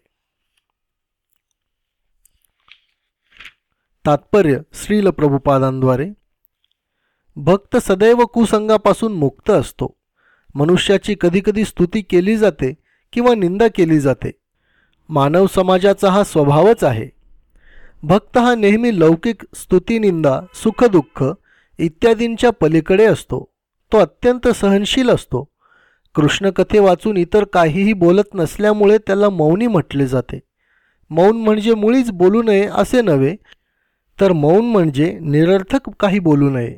तात्पर्य श्रील प्रभुपादांद्वारे. भक्त सदैव कुसंगापासून मुक्त असतो. मनुष्याची कधीकधी स्तुती केली जाते किंवा निंदा केली जाते. मानव समाजाचा हा स्वभावच आहे. भक्त हा नेहमी लौकिक स्तुतीनिंदा सुखदुःख इत्यादींच्या पलीकडे असतो. तो अत्यंत सहनशील असतो. कृष्णकथे वाचून इतर काहीही बोलत नसल्यामुळे त्याला मौनी म्हटले जाते. मौन म्हणजे मुळीच बोलू नये असे नव्हे तर मौन म्हणजे निरर्थक काही बोलू नये.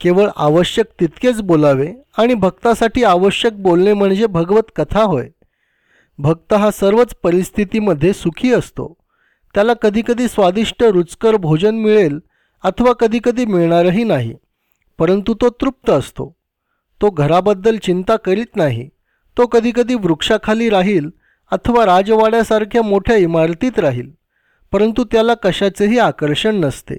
केवळ आवश्यक तितकेच बोलावे आणि भक्तासाठी आवश्यक बोलणे म्हणजे भगवत कथा होय. भक्त हा सर्वच परिस्थितीमध्ये सुखी असतो. त्याला कधीकधी स्वादिष्ट रुचकर भोजन मिळेल अथवा कधीकधी मिळणारही नाही परंतु तो तृप्त असतो. तो घराबद्दल चिंता करीत नाही. तो कधीकधी वृक्षाखाली राहील अथवा राजवाड्यासारख्या मोठ्या इमारतीत राहील परंतु त्याला कशाचेही आकर्षण नसते.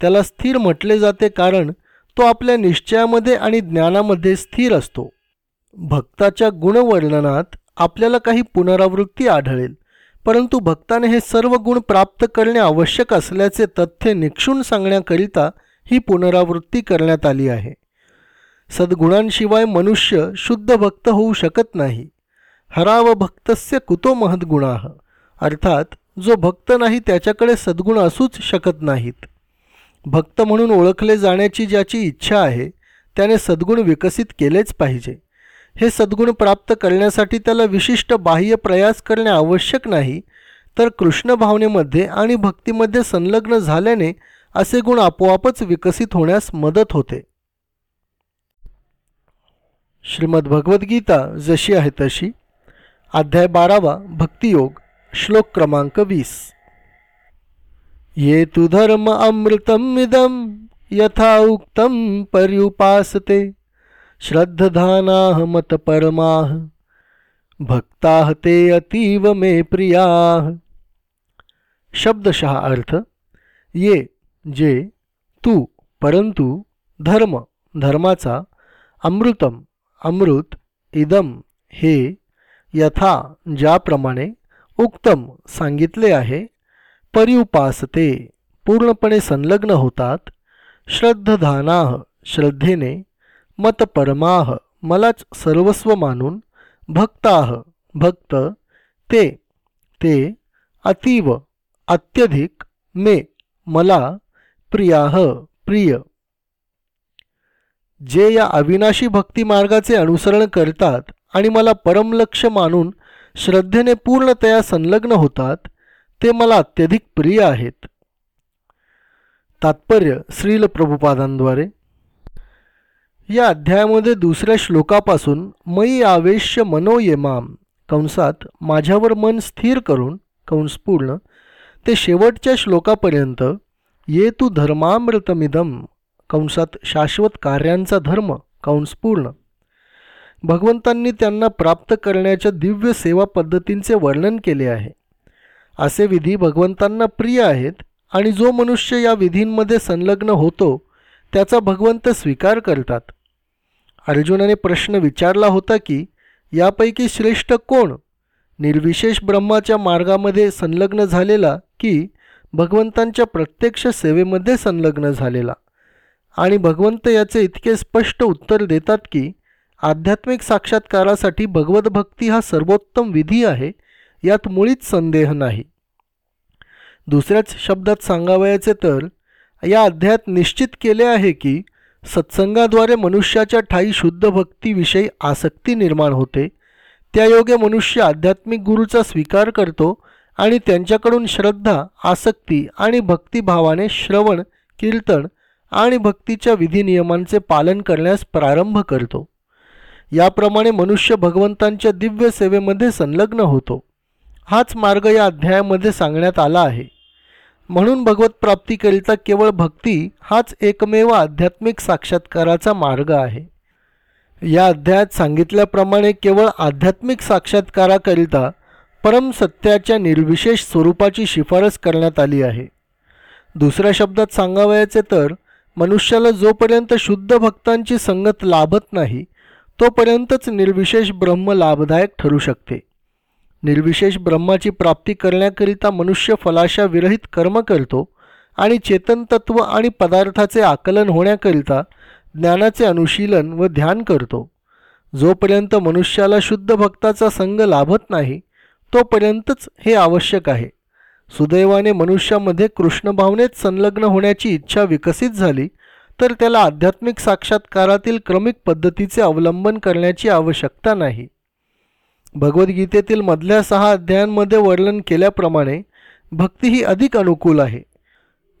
त्याला स्थिर म्हटले जाते कारण तो आपल्या निश्चयामध्ये आणि ज्ञानामध्ये स्थिर असतो. भक्ताच्या गुणवर्णनात आपल्याला काही पुनरावृत्ती आढळेल. परंतु भक्ताने हे सर्व गुण प्राप्त करणे आवश्यक असल्याचे तथ्य निक्षून सांगण्याकरिता ही पुनरावृत्ती करण्यात आली आहे. सद्गुणांशिवाय मनुष्य शुद्ध भक्त होऊ शकत नाही. हराव भक्तस्य कुतो महद्गुणा अर्थात जो भक्त नाही त्याच्याकडे सद्गुण असूच शकत नाहीत. भक्त म्हणून ओळखले जाण्याची ज्याची इच्छा आहे त्याने सद्गुण विकसित केलेच पाहिजे. हे सद्गुण प्राप्त करण्यासाठी त्याला विशिष्ट बाह्य प्रयास करणे आवश्यक नाही तर कृष्ण भावनेमध्ये आणि भक्तीमध्ये संलग्न झाल्याने असे गुण आपोआपच विकसित होण्यास मदत होते. श्रीमद भगवद्गीता जशी आहे तशी. अध्याय बारावा भक्तियोग श्लोक क्रमांक वीस. ये तु धर्म अमृतम इदम यथा उक्तम पर्युपासते। श्रद्धधानाः मतपरमाः भक्ताः ते अतीव मे प्रियाः शब्दशः अर्थ ये जे तू परंतु धर्म धर्माचा अमृतम अमृत इदम हे यथा ज्याप्रमाणे उक्तम सांगितले आहे परिउपासते पूर्णपणे संलग्न होतात श्रद्धधानाह श्रद्धेने मत परमाह मलाच सर्वस्व मानून भक्ताह भक्त ते ते अतीव अत्यधिक मे मला प्रियाह प्रिय. जे या अविनाशी भक्ती मार्गाचे अनुसरण करतात आणि मला परमलक्ष मानून श्रद्धेने पूर्णतया संलग्न होतात ते मला अत्यधिक प्रिय आहेत. तात्पर्य श्रील प्रभुपादांद्वारे. या अध्यायामध्ये दुसऱ्या श्लोकापासून मयी आवेश्य मनोयमाम कंसात माझ्यावर मन स्थिर करून कंस पूर्ण ते शेवटच्या श्लोकापर्यंत ये तू धर्मामृतमिदम कंसात शाश्वत कार्यांचा धर्म कंस पूर्ण. भगवंतांनी त्यांना प्राप्त करण्याच्या दिव्य सेवा पद्धतींचे वर्णन केले आहे. असे विधी भगवंतांना प्रिय आहेत आणि जो मनुष्य या विधींमध्ये संलग्न होतो त्याचा भगवंत स्वीकार करतात. अर्जुनाने प्रश्न विचारला होता की यापैकी श्रेष्ठ कोण? निर्विशेष ब्रह्माच्या मार्गामध्ये संलग्न झालेला की भगवंतांच्या प्रत्यक्ष सेवेमध्ये संलग्न झालेला? आणि भगवंत याचे इतके स्पष्ट उत्तर देतात की आध्यात्मिक साक्षात्कारासाठी भगवतभक्ती हा सर्वोत्तम विधी आहे यात मुळीच संदेह नाही. दुसऱ्याच शब्दात सांगावयाचे तर या अध्यायात निश्चित केले आहे की सत्संगाद्वारे मनुष्याच्या ठाई शुद्ध भक्तीविषयी आसक्ती निर्माण होते. त्यायोगे मनुष्य आध्यात्मिक गुरूचा स्वीकार करतो आणि त्यांच्याकडून श्रद्धा आसक्ती आणि भक्तिभावाने श्रवण कीर्तन आणि भक्तीच्या विधिनियमांचे पालन करण्यास प्रारंभ करतो. याप्रमाणे मनुष्य भगवंतांच्या दिव्य सेवेमध्ये संलग्न होतो. हाच मार्ग या अध्यायामध्ये सांगण्यात आला आहे. म्हणून भगवत प्राप्तीकरिता केवळ भक्ती हाच एकमेव आध्यात्मिक साक्षात्काराचा मार्ग आहे. या अध्यायात सांगितल्याप्रमाणे केवळ आध्यात्मिक साक्षात्काराकरिता परमसत्याच्या निर्विशेष स्वरूपाची शिफारस करण्यात आली आहे. दुसऱ्या शब्दात सांगावयाचे तर मनुष्याला जोपर्यंत शुद्ध भक्तांची संगत लाभत नाही तोपर्यंतच निर्विशेष ब्रह्म लाभदायक ठरू शकते. निर्विशेष ब्रह्माची प्राप्ती करण्याकरिता मनुष्य फलाशा विरहित कर्म करतो आणि चेतनतत्व आणि पदार्थाचे आकलन होण्याकरिता ज्ञानाचे अनुशीलन व ध्यान करतो. जोपर्यंत मनुष्याला शुद्ध भक्ताचा संग लाभत नाही तोपर्यंतच हे आवश्यक आहे. सुदैवाने मनुष्यामध्ये कृष्णभावनेत संलग्न होण्याची इच्छा विकसित झाली तर त्याला आध्यात्मिक साक्षात्कारातील क्रमिक पद्धतीचे अवलंबन करण्याची आवश्यकता नाही. भगवद्गीतेतील मधल्या सहा अध्यायांमध्ये वर्णन केल्याप्रमाणे भक्ती ही अधिक अनुकूल आहे.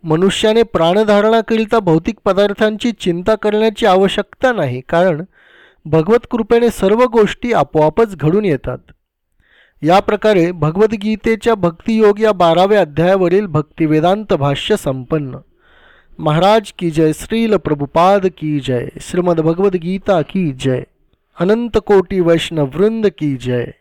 मनुष्याने प्राणधारणाकरिता भौतिक पदार्थांची चिंता करण्याची आवश्यकता नाही कारण भगवत कृपेने सर्व गोष्टी आपोआपच घडून येतात. या प्रकारे भगवद्गीतेच्या भक्तियोग या बाराव्या अध्यायावरील भक्तिवेदांत भाष्य संपन्न. महाराज की जय श्रील प्रभुपाद की जय श्रीमद की जय. अनंत कोटी वैष्णव वृंद की जय।